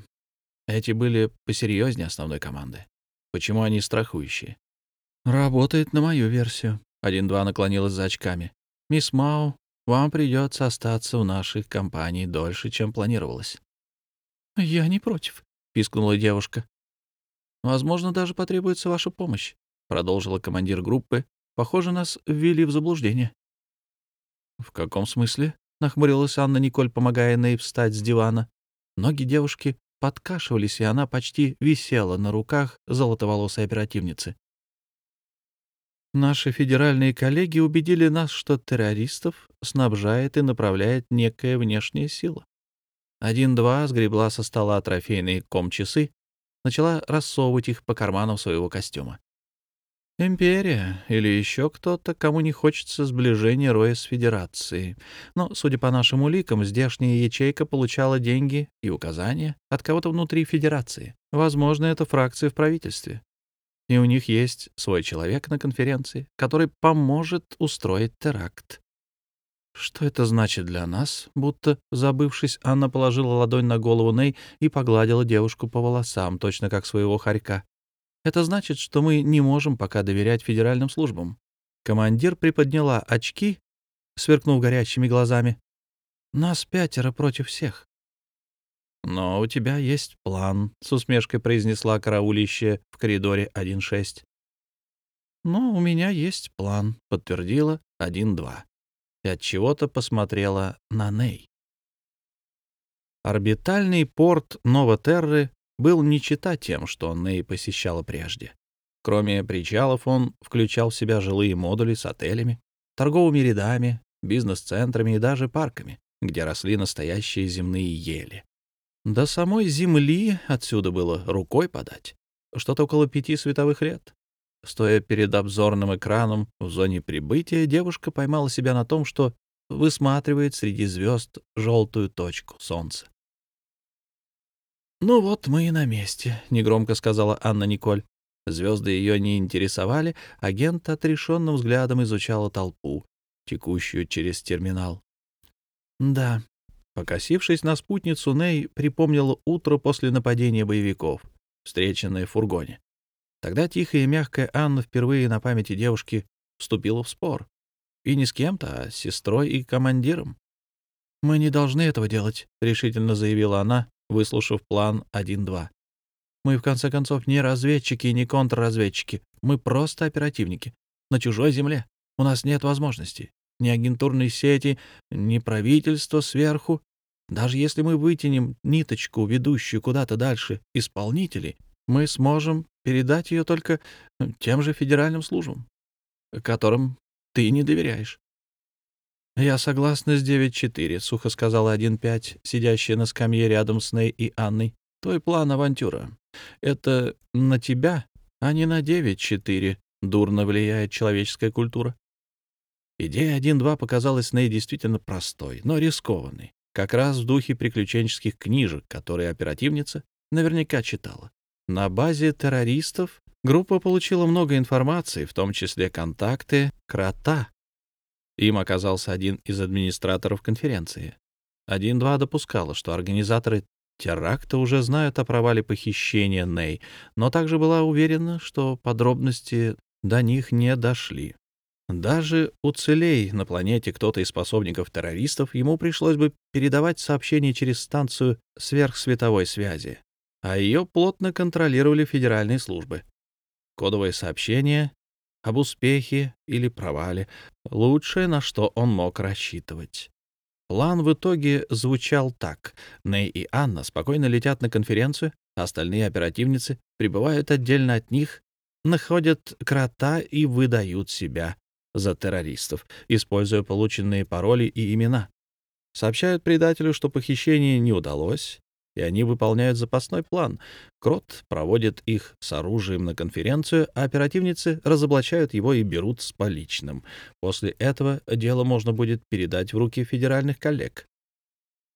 Эти были посерьезнее основной команды. Почему они страхующие? Работает на мою версию. Один-два наклонилась за очками. Мисс Мау, вам придется остаться в нашей компании дольше, чем планировалось. Я не против, пискнула девушка. Возможно, даже потребуется ваша помощь, продолжила командир группы. Похоже, нас ввели в заблуждение. В каком смысле? нахмурилась Анна Николь, помогая Ней встать с дивана. Ноги девушки подкашивались, и она почти висела на руках золотоволосой оперативницы. Наши федеральные коллеги убедили нас, что террористов снабжает и направляет некая внешняя сила. Один-два сгребла со стола трофейные ком-часы, начала рассовывать их по карманам своего костюма. Империя или еще кто-то, кому не хочется сближения Роя с Федерацией. Но, судя по нашим уликам, здешняя ячейка получала деньги и указания от кого-то внутри Федерации. Возможно, это фракция в правительстве. И у них есть свой человек на конференции, который поможет устроить теракт. Что это значит для нас? Будто, забывшись, Анна положила ладонь на голову Ней и погладила девушку по волосам, точно как своего хорька. Это значит, что мы не можем пока доверять федеральным службам. Командир приподняла очки, сверкнув горящими глазами. Нас пятеро против всех. Но у тебя есть план, с усмешкой произнесла караулище в коридоре 1.6. Но у меня есть план, подтвердила 1.2. И от чего-то посмотрела на Ней. Орбитальный порт Новотерры был не чита тем, что Ней посещала прежде. Кроме причалов, он включал в себя жилые модули с отелями, торговыми рядами, бизнес-центрами и даже парками, где росли настоящие земные ели. До самой Земли отсюда было рукой подать. Что-то около пяти световых лет. Стоя перед обзорным экраном в зоне прибытия, девушка поймала себя на том, что высматривает среди звезд желтую точку солнца. «Ну вот мы и на месте», — негромко сказала Анна Николь. Звезды ее не интересовали, агент отрешенным взглядом изучала толпу, текущую через терминал. «Да». Покосившись на спутницу, Ней припомнила утро после нападения боевиков, встреченное в фургоне. Тогда тихая и мягкая Анна впервые на памяти девушки вступила в спор. И не с кем-то, а с сестрой и командиром. «Мы не должны этого делать», — решительно заявила она, выслушав план 1-2. Мы, в конце концов, не разведчики и не контрразведчики. Мы просто оперативники. На чужой земле. У нас нет возможностей. Ни агентурной сети, ни правительства сверху. Даже если мы вытянем ниточку, ведущую куда-то дальше исполнителей, мы сможем передать ее только тем же федеральным службам, которым ты не доверяешь. «Я согласна с 9-4», — сухо сказала 1-5, сидящая на скамье рядом с Ней и Анной. «Твой план — авантюра. Это на тебя, а не на 9-4 дурно влияет человеческая культура». Идея 1-2 показалась Ней действительно простой, но рискованной, как раз в духе приключенческих книжек, которые оперативница наверняка читала. На базе террористов группа получила много информации, в том числе контакты Крота, им оказался один из администраторов конференции. Один-два допускала, что организаторы теракта уже знают о провале похищения Ней, но также была уверена, что подробности до них не дошли. Даже уцелей на планете кто-то из способников террористов, ему пришлось бы передавать сообщение через станцию сверхсветовой связи, а ее плотно контролировали федеральные службы. Кодовое сообщение об успехе или провале, лучшее, на что он мог рассчитывать. План в итоге звучал так. Ней и Анна спокойно летят на конференцию, остальные оперативницы прибывают отдельно от них, находят крота и выдают себя за террористов, используя полученные пароли и имена. Сообщают предателю, что похищение не удалось, и они выполняют запасной план. Крот проводит их с оружием на конференцию, а оперативницы разоблачают его и берут с поличным. После этого дело можно будет передать в руки федеральных коллег.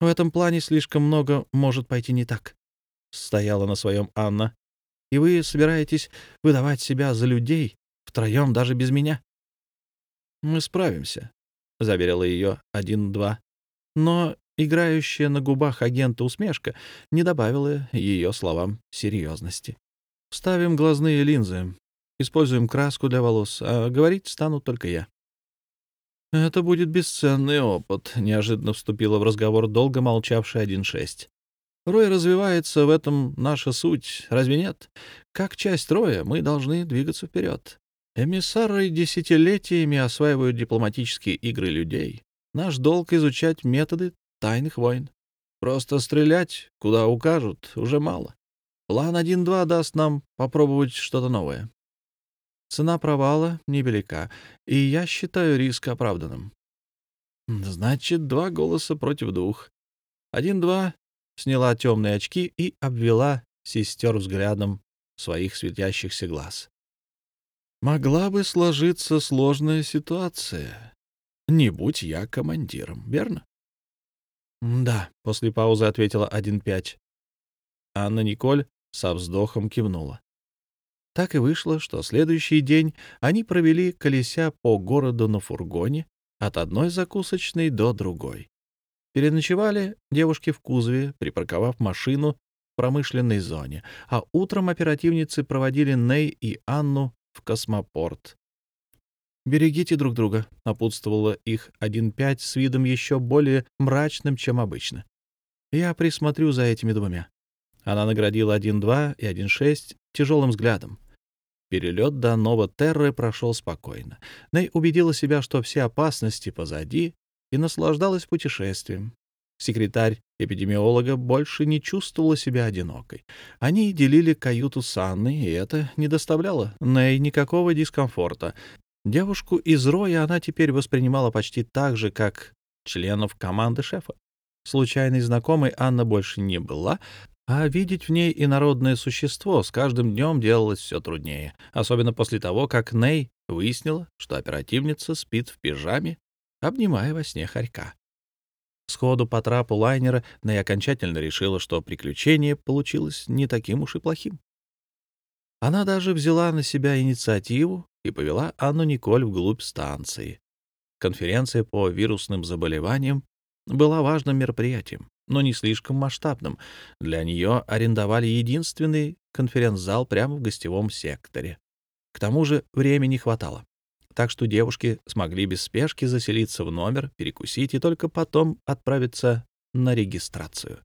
В этом плане слишком много может пойти не так. Стояла на своем Анна. И вы собираетесь выдавать себя за людей, Втроем даже без меня. «Мы справимся», — заверила ее один-два. Но играющая на губах агента усмешка не добавила ее словам серьезности. «Ставим глазные линзы, используем краску для волос, а говорить стану только я». «Это будет бесценный опыт», — неожиданно вступила в разговор долго молчавшая 1.6. «Рой развивается, в этом наша суть, разве нет? Как часть Роя мы должны двигаться вперед. Эмиссары десятилетиями осваивают дипломатические игры людей. Наш долг — изучать методы тайных войн. Просто стрелять, куда укажут, уже мало. План 1.2 даст нам попробовать что-то новое. Цена провала невелика, и я считаю риск оправданным. Значит, два голоса против двух. Один-два сняла темные очки и обвела сестер взглядом своих светящихся глаз. Могла бы сложиться сложная ситуация. Не будь я командиром, верно? Да, после паузы ответила один пять. Анна Николь со вздохом кивнула. Так и вышло, что следующий день они провели, колеся по городу на фургоне, от одной закусочной до другой. Переночевали девушки в кузове, припарковав машину в промышленной зоне, а утром оперативницы проводили Ней и Анну в космопорт. «Берегите друг друга», — напутствовала их 1.5 с видом еще более мрачным, чем обычно. «Я присмотрю за этими двумя». Она наградила 1.2 и 1.6 тяжелым взглядом. Перелет до Новотерры прошел спокойно. Ней убедила себя, что все опасности позади, и наслаждалась путешествием. Секретарь эпидемиолога больше не чувствовала себя одинокой. Они делили каюту с Анной, и это не доставляло Ней никакого дискомфорта. Девушку из Роя она теперь воспринимала почти так же, как членов команды шефа. Случайной знакомой Анна больше не была, а видеть в ней инородное существо с каждым днем делалось все труднее, особенно после того, как Ней выяснила, что оперативница спит в пижаме, обнимая во сне хорька. Сходу по трапу лайнера Ней окончательно решила, что приключение получилось не таким уж и плохим. Она даже взяла на себя инициативу и повела Анну Николь вглубь станции. Конференция по вирусным заболеваниям была важным мероприятием но не слишком масштабным. Для нее арендовали единственный конференц-зал прямо в гостевом секторе. К тому же времени хватало. Так что девушки смогли без спешки заселиться в номер, перекусить и только потом отправиться на регистрацию.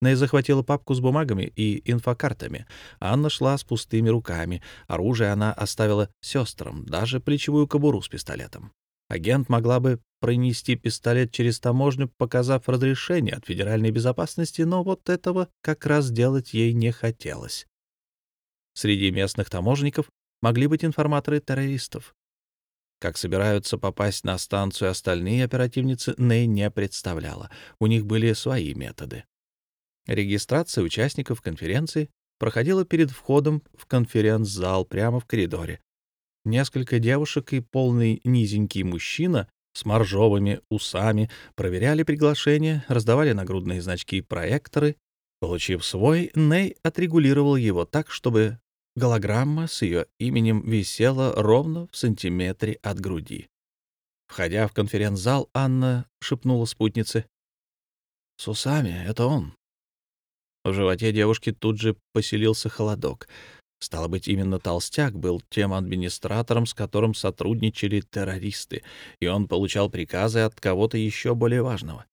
Нэй захватила папку с бумагами и инфокартами. Анна шла с пустыми руками. Оружие она оставила сестрам, даже плечевую кобуру с пистолетом. Агент могла бы пронести пистолет через таможню, показав разрешение от федеральной безопасности, но вот этого как раз делать ей не хотелось. Среди местных таможенников могли быть информаторы террористов. Как собираются попасть на станцию остальные оперативницы, Ней не представляла. У них были свои методы. Регистрация участников конференции проходила перед входом в конференц-зал прямо в коридоре. Несколько девушек и полный низенький мужчина с моржовыми усами проверяли приглашения, раздавали нагрудные значки и проекторы. Получив свой, Ней отрегулировал его так, чтобы голограмма с ее именем висела ровно в сантиметре от груди. Входя в конференц-зал, Анна шепнула спутнице. «С усами, это он». В животе девушки тут же поселился холодок — Стало быть, именно Толстяк был тем администратором, с которым сотрудничали террористы, и он получал приказы от кого-то еще более важного.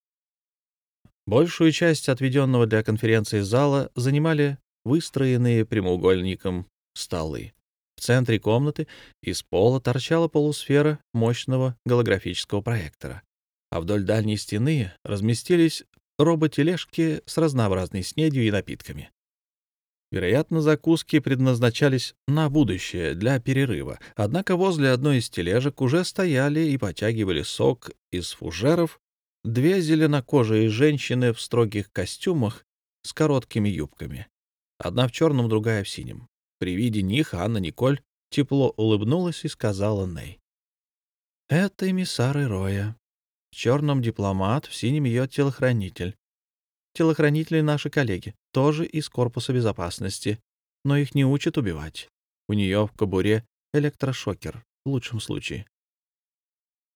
Большую часть отведенного для конференции зала занимали выстроенные прямоугольником столы. В центре комнаты из пола торчала полусфера мощного голографического проектора, а вдоль дальней стены разместились роботележки с разнообразной снедью и напитками. Вероятно, закуски предназначались на будущее, для перерыва. Однако возле одной из тележек уже стояли и потягивали сок из фужеров две зеленокожие женщины в строгих костюмах с короткими юбками. Одна в черном, другая в синем. При виде них Анна Николь тепло улыбнулась и сказала Ней. «Это эмиссары Роя. В черном дипломат, в синем ее телохранитель. Телохранители наши коллеги, тоже из корпуса безопасности, но их не учат убивать. У нее в кобуре электрошокер, в лучшем случае.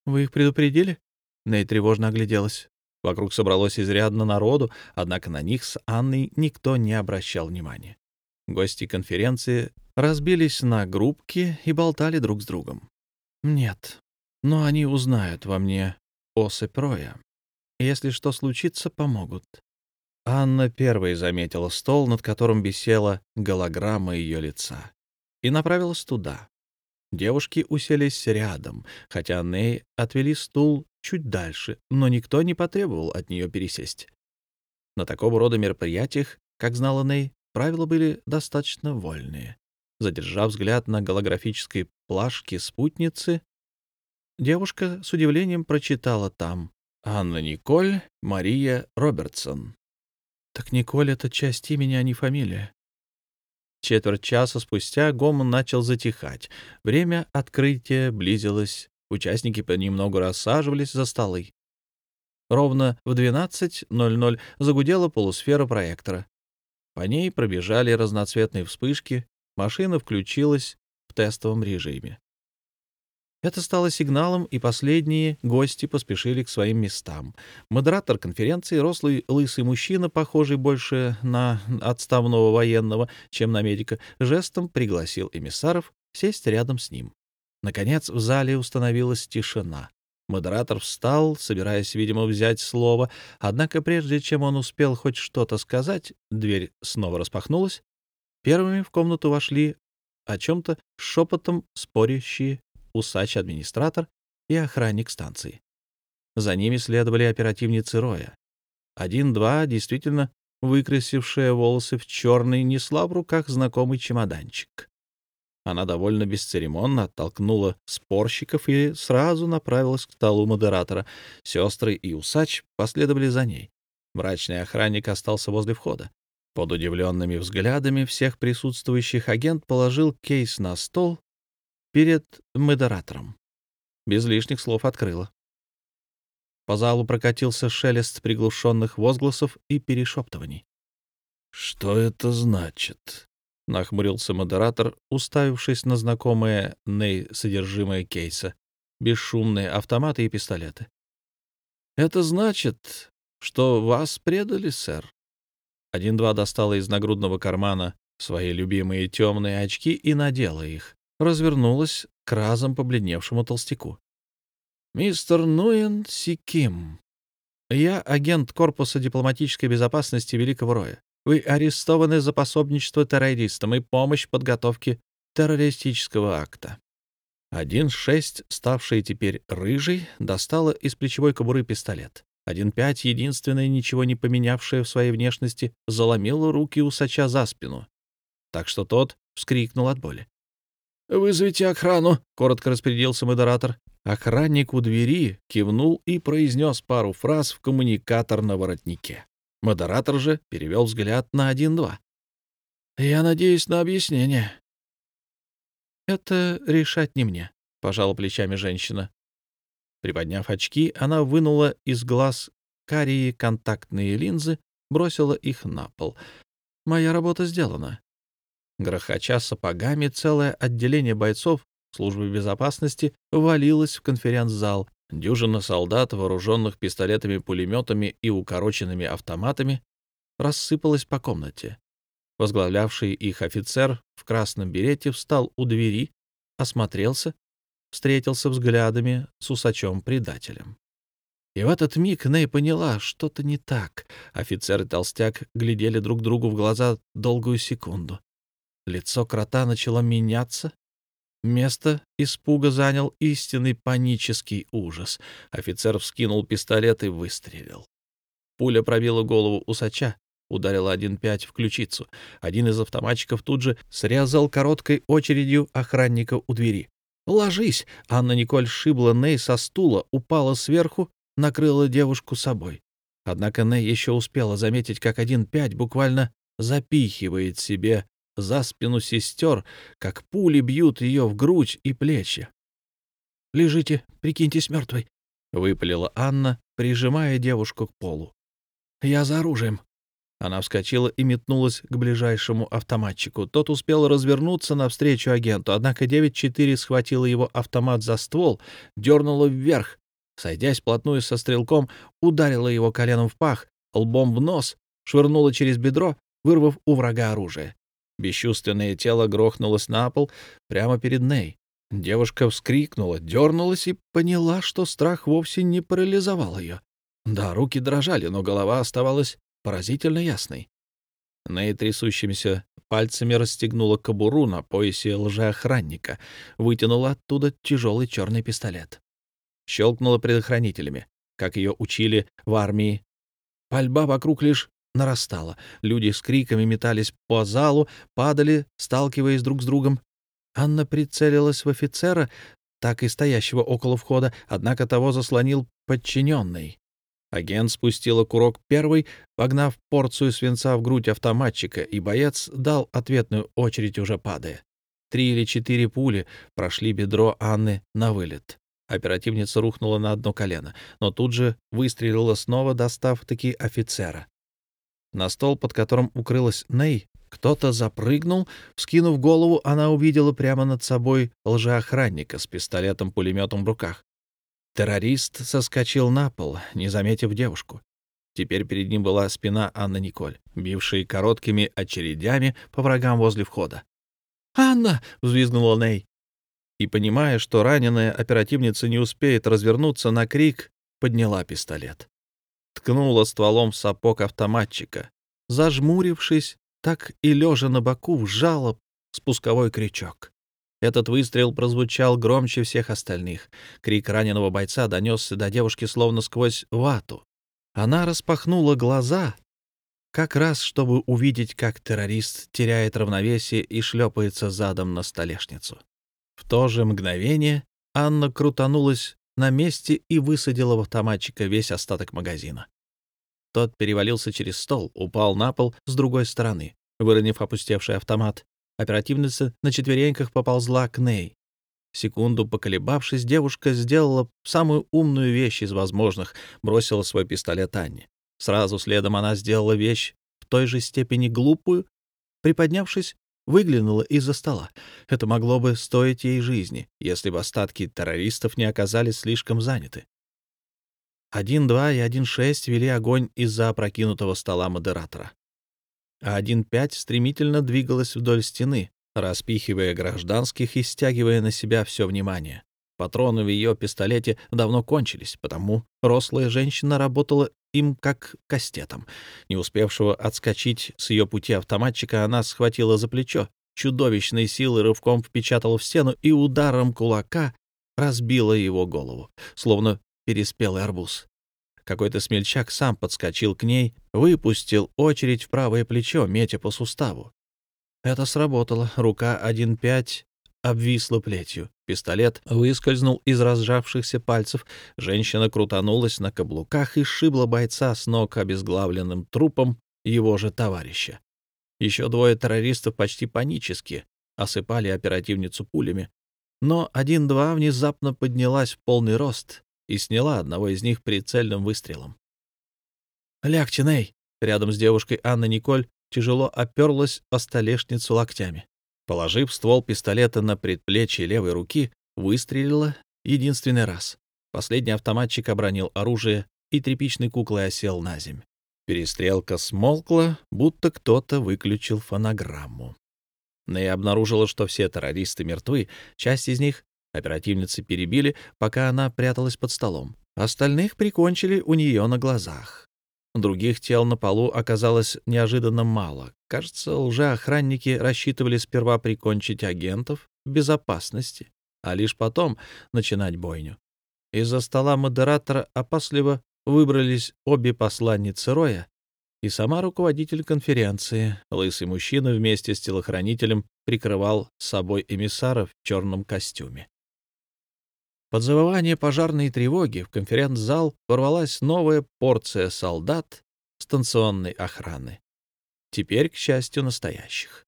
«Вы их предупредили?» Ней тревожно огляделась. Вокруг собралось изрядно народу, однако на них с Анной никто не обращал внимания. Гости конференции разбились на группки и болтали друг с другом. «Нет, но они узнают во мне особь Роя. Если что случится, помогут». Анна первой заметила стол, над которым висела голограмма ее лица, и направилась туда. Девушки уселись рядом, хотя Ней отвели стул чуть дальше, но никто не потребовал от нее пересесть. На такого рода мероприятиях, как знала Ней, правила были достаточно вольные. Задержав взгляд на голографической плашке спутницы, девушка с удивлением прочитала там «Анна Николь Мария Робертсон». Так Николь — это часть имени, а не фамилия. Четверть часа спустя гомон начал затихать. Время открытия близилось. Участники понемногу рассаживались за столы. Ровно в 12.00 загудела полусфера проектора. По ней пробежали разноцветные вспышки, машина включилась в тестовом режиме. Это стало сигналом, и последние гости поспешили к своим местам. Модератор конференции, рослый лысый мужчина, похожий больше на отставного военного, чем на медика, жестом пригласил эмиссаров сесть рядом с ним. Наконец в зале установилась тишина. Модератор встал, собираясь, видимо, взять слово, однако прежде чем он успел хоть что-то сказать, дверь снова распахнулась. Первыми в комнату вошли о чем-то шепотом спорящие усач-администратор и охранник станции. За ними следовали оперативницы Роя. Один-два, действительно выкрасившая волосы в черный, несла в руках знакомый чемоданчик. Она довольно бесцеремонно оттолкнула спорщиков и сразу направилась к столу модератора. Сестры и усач последовали за ней. Мрачный охранник остался возле входа. Под удивленными взглядами всех присутствующих агент положил кейс на стол перед модератором. Без лишних слов открыла. По залу прокатился шелест приглушенных возгласов и перешептываний. «Что это значит?» — нахмурился модератор, уставившись на знакомое Ней содержимое кейса, бесшумные автоматы и пистолеты. «Это значит, что вас предали, сэр». Один-два достала из нагрудного кармана свои любимые темные очки и надела их развернулась к разом побледневшему толстяку. «Мистер Нуэн Сиким, я агент Корпуса дипломатической безопасности Великого Роя. Вы арестованы за пособничество террористам и помощь в подготовке террористического акта». Один шесть, ставший теперь рыжий, достала из плечевой кобуры пистолет. Один пять, единственное, ничего не поменявшее в своей внешности, заломила руки усача за спину, так что тот вскрикнул от боли. «Вызовите охрану», — коротко распорядился модератор. Охранник у двери кивнул и произнес пару фраз в коммуникатор на воротнике. Модератор же перевел взгляд на один-два. «Я надеюсь на объяснение». «Это решать не мне», — пожала плечами женщина. Приподняв очки, она вынула из глаз карие контактные линзы, бросила их на пол. «Моя работа сделана. Грохоча сапогами, целое отделение бойцов службы безопасности валилось в конференц-зал. Дюжина солдат, вооруженных пистолетами-пулеметами и укороченными автоматами, рассыпалась по комнате. Возглавлявший их офицер в красном берете встал у двери, осмотрелся, встретился взглядами с усачом-предателем. И в этот миг Ней поняла, что-то не так. Офицер и толстяк глядели друг другу в глаза долгую секунду. Лицо крота начало меняться. Место испуга занял истинный панический ужас. Офицер вскинул пистолет и выстрелил. Пуля пробила голову усача, ударила 1-5 в ключицу. Один из автоматчиков тут же срезал короткой очередью охранника у двери. «Ложись!» Анна Николь сшибла Ней со стула, упала сверху, накрыла девушку собой. Однако Ней еще успела заметить, как 1-5 буквально запихивает себе за спину сестер, как пули бьют ее в грудь и плечи. «Лежите, прикиньтесь мертвой», — выпалила Анна, прижимая девушку к полу. «Я за оружием». Она вскочила и метнулась к ближайшему автоматчику. Тот успел развернуться навстречу агенту, однако 9-4 схватила его автомат за ствол, дернула вверх. Сойдясь плотную со стрелком, ударила его коленом в пах, лбом в нос, швырнула через бедро, вырвав у врага оружие. Бесчувственное тело грохнулось на пол прямо перед Ней. Девушка вскрикнула, дернулась и поняла, что страх вовсе не парализовал ее. Да, руки дрожали, но голова оставалась поразительно ясной. Ней трясущимися пальцами расстегнула кобуру на поясе лжеохранника, вытянула оттуда тяжелый черный пистолет. Щелкнула предохранителями, как ее учили в армии. Пальба вокруг лишь нарастала. Люди с криками метались по залу, падали, сталкиваясь друг с другом. Анна прицелилась в офицера, так и стоящего около входа, однако того заслонил подчиненный. Агент спустил курок первый, погнав порцию свинца в грудь автоматчика, и боец дал ответную очередь, уже падая. Три или четыре пули прошли бедро Анны на вылет. Оперативница рухнула на одно колено, но тут же выстрелила снова, достав таки офицера. На стол, под которым укрылась Ней, кто-то запрыгнул. Вскинув голову, она увидела прямо над собой лжеохранника с пистолетом-пулеметом в руках. Террорист соскочил на пол, не заметив девушку. Теперь перед ним была спина Анны Николь, бившей короткими очередями по врагам возле входа. «Анна!» — взвизгнула Ней. И, понимая, что раненая оперативница не успеет развернуться на крик, подняла пистолет. Ткнула стволом сапог автоматчика. Зажмурившись, так и лежа на боку, вжала спусковой крючок. Этот выстрел прозвучал громче всех остальных. Крик раненого бойца донесся до девушки словно сквозь вату. Она распахнула глаза, как раз чтобы увидеть, как террорист теряет равновесие и шлепается задом на столешницу. В то же мгновение Анна крутанулась на месте и высадила в автоматчика весь остаток магазина. Тот перевалился через стол, упал на пол с другой стороны, выронив опустевший автомат. Оперативница на четвереньках поползла к Ней. Секунду поколебавшись, девушка сделала самую умную вещь из возможных, бросила свой пистолет Анне. Сразу следом она сделала вещь в той же степени глупую, приподнявшись, выглянула из-за стола. Это могло бы стоить ей жизни, если бы остатки террористов не оказались слишком заняты. 1-2 и 1-6 вели огонь из-за опрокинутого стола модератора а 1.5 стремительно двигалась вдоль стены, распихивая гражданских и стягивая на себя все внимание. Патроны в ее пистолете давно кончились, потому рослая женщина работала им как кастетом. Не успевшего отскочить с ее пути автоматчика, она схватила за плечо, чудовищной силой рывком впечатала в стену и ударом кулака разбила его голову, словно переспелый арбуз. Какой-то смельчак сам подскочил к ней, выпустил очередь в правое плечо, метя по суставу. Это сработало. Рука 1-5 обвисла плетью. Пистолет выскользнул из разжавшихся пальцев. Женщина крутанулась на каблуках и сшибла бойца с ног обезглавленным трупом его же товарища. Еще двое террористов почти панически осыпали оперативницу пулями. Но 1-2 внезапно поднялась в полный рост и сняла одного из них прицельным выстрелом. «Лягче, Ней!» Рядом с девушкой Анна Николь тяжело оперлась о столешницу локтями. Положив ствол пистолета на предплечье левой руки, выстрелила единственный раз. Последний автоматчик обронил оружие и тряпичной куклой осел на земь. Перестрелка смолкла, будто кто-то выключил фонограмму. Ней обнаружила, что все террористы мертвы, часть из них Оперативницы перебили, пока она пряталась под столом. Остальных прикончили у нее на глазах. Других тел на полу оказалось неожиданно мало. Кажется, лжеохранники рассчитывали сперва прикончить агентов безопасности, а лишь потом начинать бойню. Из-за стола модератора опасливо выбрались обе посланницы Роя и сама руководитель конференции. Лысый мужчина вместе с телохранителем прикрывал собой эмиссара в черном костюме. Под завывание пожарной тревоги в конференц-зал ворвалась новая порция солдат станционной охраны. Теперь, к счастью, настоящих.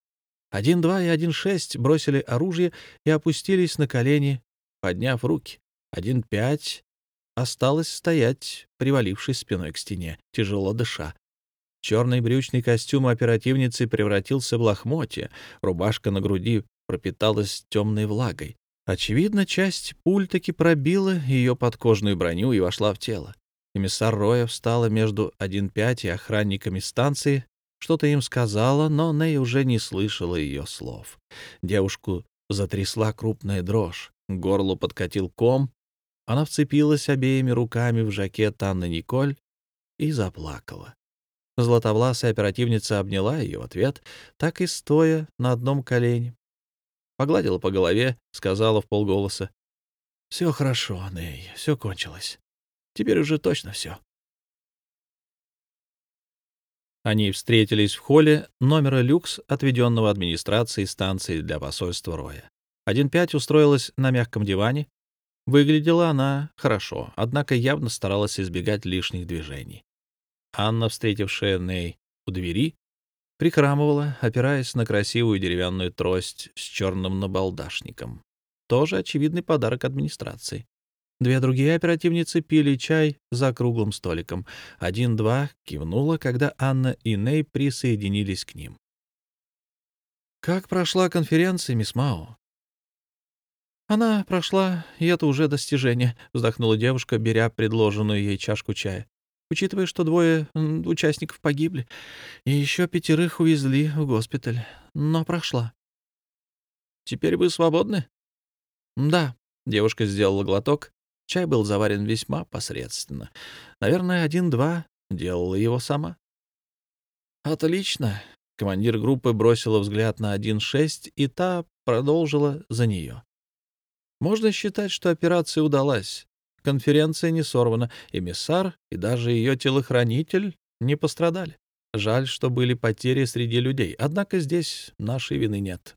Один-два и один-шесть бросили оружие и опустились на колени, подняв руки. Один-пять осталось стоять, привалившись спиной к стене, тяжело дыша. Черный брючный костюм оперативницы превратился в лохмотье, рубашка на груди пропиталась темной влагой. Очевидно, часть пуль таки пробила ее подкожную броню и вошла в тело. Эмиссар Роя встала между 1-5 и охранниками станции, что-то им сказала, но Ней уже не слышала ее слов. Девушку затрясла крупная дрожь, к горлу подкатил ком, она вцепилась обеими руками в жакет Анны Николь и заплакала. Златовласая оперативница обняла ее в ответ, так и стоя на одном колене. Погладила по голове, сказала в полголоса. — Все хорошо, Ней, все кончилось. Теперь уже точно все. Они встретились в холле номера люкс, отведенного администрацией станции для посольства Роя. 1.5 устроилась на мягком диване. Выглядела она хорошо, однако явно старалась избегать лишних движений. Анна, встретившая Ней у двери, прихрамывала, опираясь на красивую деревянную трость с черным набалдашником. Тоже очевидный подарок администрации. Две другие оперативницы пили чай за круглым столиком. Один-два кивнула, когда Анна и Ней присоединились к ним. «Как прошла конференция, мисс Мао?» «Она прошла, и это уже достижение», — вздохнула девушка, беря предложенную ей чашку чая. «Учитывая, что двое участников погибли, и еще пятерых увезли в госпиталь, но прошла». «Теперь вы свободны?» «Да», — девушка сделала глоток, Чай был заварен весьма посредственно. Наверное, один-два делала его сама. «Отлично!» — командир группы бросила взгляд на 1-6, и та продолжила за нее. «Можно считать, что операция удалась. Конференция не сорвана, эмиссар и даже ее телохранитель не пострадали. Жаль, что были потери среди людей, однако здесь нашей вины нет».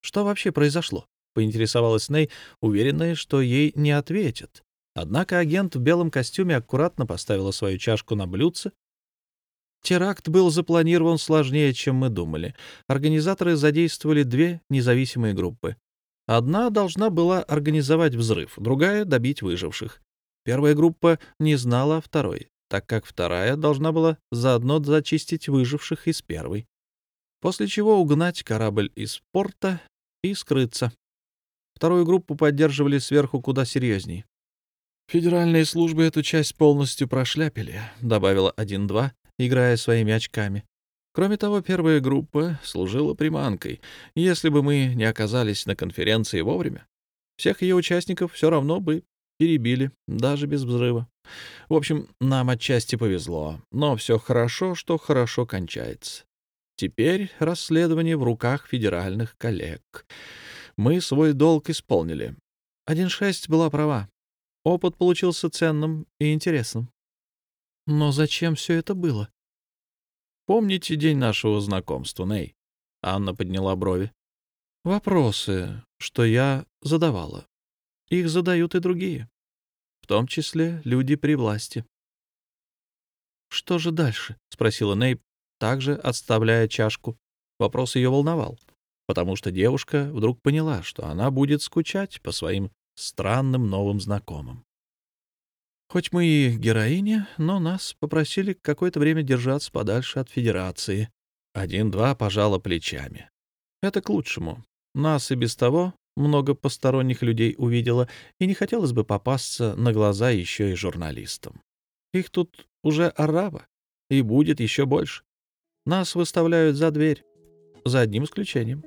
Что вообще произошло? — поинтересовалась Ней, уверенная, что ей не ответят. Однако агент в белом костюме аккуратно поставила свою чашку на блюдце. Теракт был запланирован сложнее, чем мы думали. Организаторы задействовали две независимые группы. Одна должна была организовать взрыв, другая — добить выживших. Первая группа не знала о второй, так как вторая должна была заодно зачистить выживших из первой. После чего угнать корабль из порта и скрыться. Вторую группу поддерживали сверху куда серьезней. «Федеральные службы эту часть полностью прошляпили», — добавила 1-2, играя своими очками. Кроме того, первая группа служила приманкой. Если бы мы не оказались на конференции вовремя, всех ее участников все равно бы перебили, даже без взрыва. В общем, нам отчасти повезло, но все хорошо, что хорошо кончается. Теперь расследование в руках федеральных коллег мы свой долг исполнили. 1.6 была права. Опыт получился ценным и интересным. Но зачем все это было? Помните день нашего знакомства, Ней? Анна подняла брови. Вопросы, что я задавала. Их задают и другие. В том числе люди при власти. «Что же дальше?» — спросила Ней, также отставляя чашку. Вопрос ее волновал потому что девушка вдруг поняла, что она будет скучать по своим странным новым знакомым. Хоть мы и героини, но нас попросили какое-то время держаться подальше от Федерации. Один-два пожала плечами. Это к лучшему. Нас и без того много посторонних людей увидела, и не хотелось бы попасться на глаза еще и журналистам. Их тут уже арава, и будет еще больше. Нас выставляют за дверь, за одним исключением.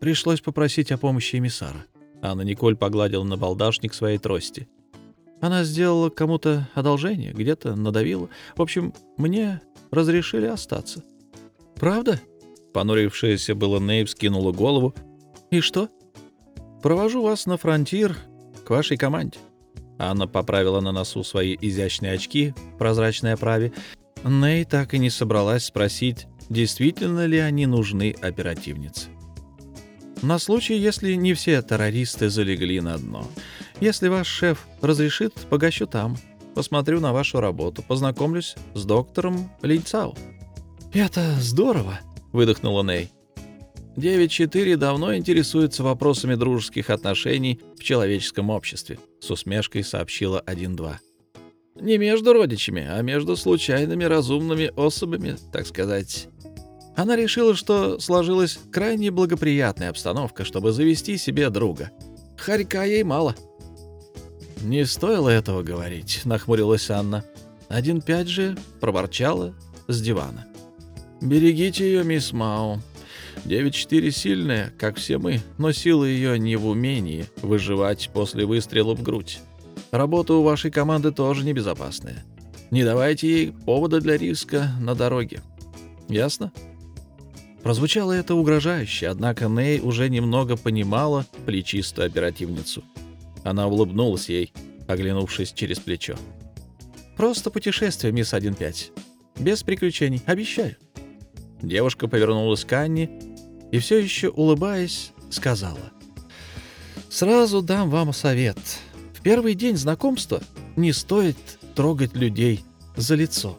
Пришлось попросить о помощи эмиссара. Анна Николь погладила на балдашник своей трости. Она сделала кому-то одолжение, где-то надавила. В общем, мне разрешили остаться. «Правда?» Понурившаяся было Нейв скинула голову. «И что?» «Провожу вас на фронтир к вашей команде». Анна поправила на носу свои изящные очки в прозрачной оправе. Ней так и не собралась спросить, действительно ли они нужны оперативнице. На случай, если не все террористы залегли на дно. Если ваш шеф разрешит, погощу там. Посмотрю на вашу работу, познакомлюсь с доктором Линцау. «Это здорово!» — выдохнула Ней. 9-4 давно интересуется вопросами дружеских отношений в человеческом обществе, с усмешкой сообщила 1-2. Не между родичами, а между случайными разумными особами, так сказать. Она решила, что сложилась крайне благоприятная обстановка, чтобы завести себе друга. Харька ей мало. «Не стоило этого говорить», — нахмурилась Анна. Один пять же проворчала с дивана. «Берегите ее, мисс Мау. Девять четыре сильная, как все мы, но сила ее не в умении выживать после выстрела в грудь. Работа у вашей команды тоже небезопасная. Не давайте ей повода для риска на дороге. Ясно?» Прозвучало это угрожающе, однако Ней уже немного понимала плечистую оперативницу. Она улыбнулась ей, оглянувшись через плечо. «Просто путешествие, мисс 1.5. Без приключений, обещаю». Девушка повернулась к Анне и все еще, улыбаясь, сказала. «Сразу дам вам совет. В первый день знакомства не стоит трогать людей за лицо.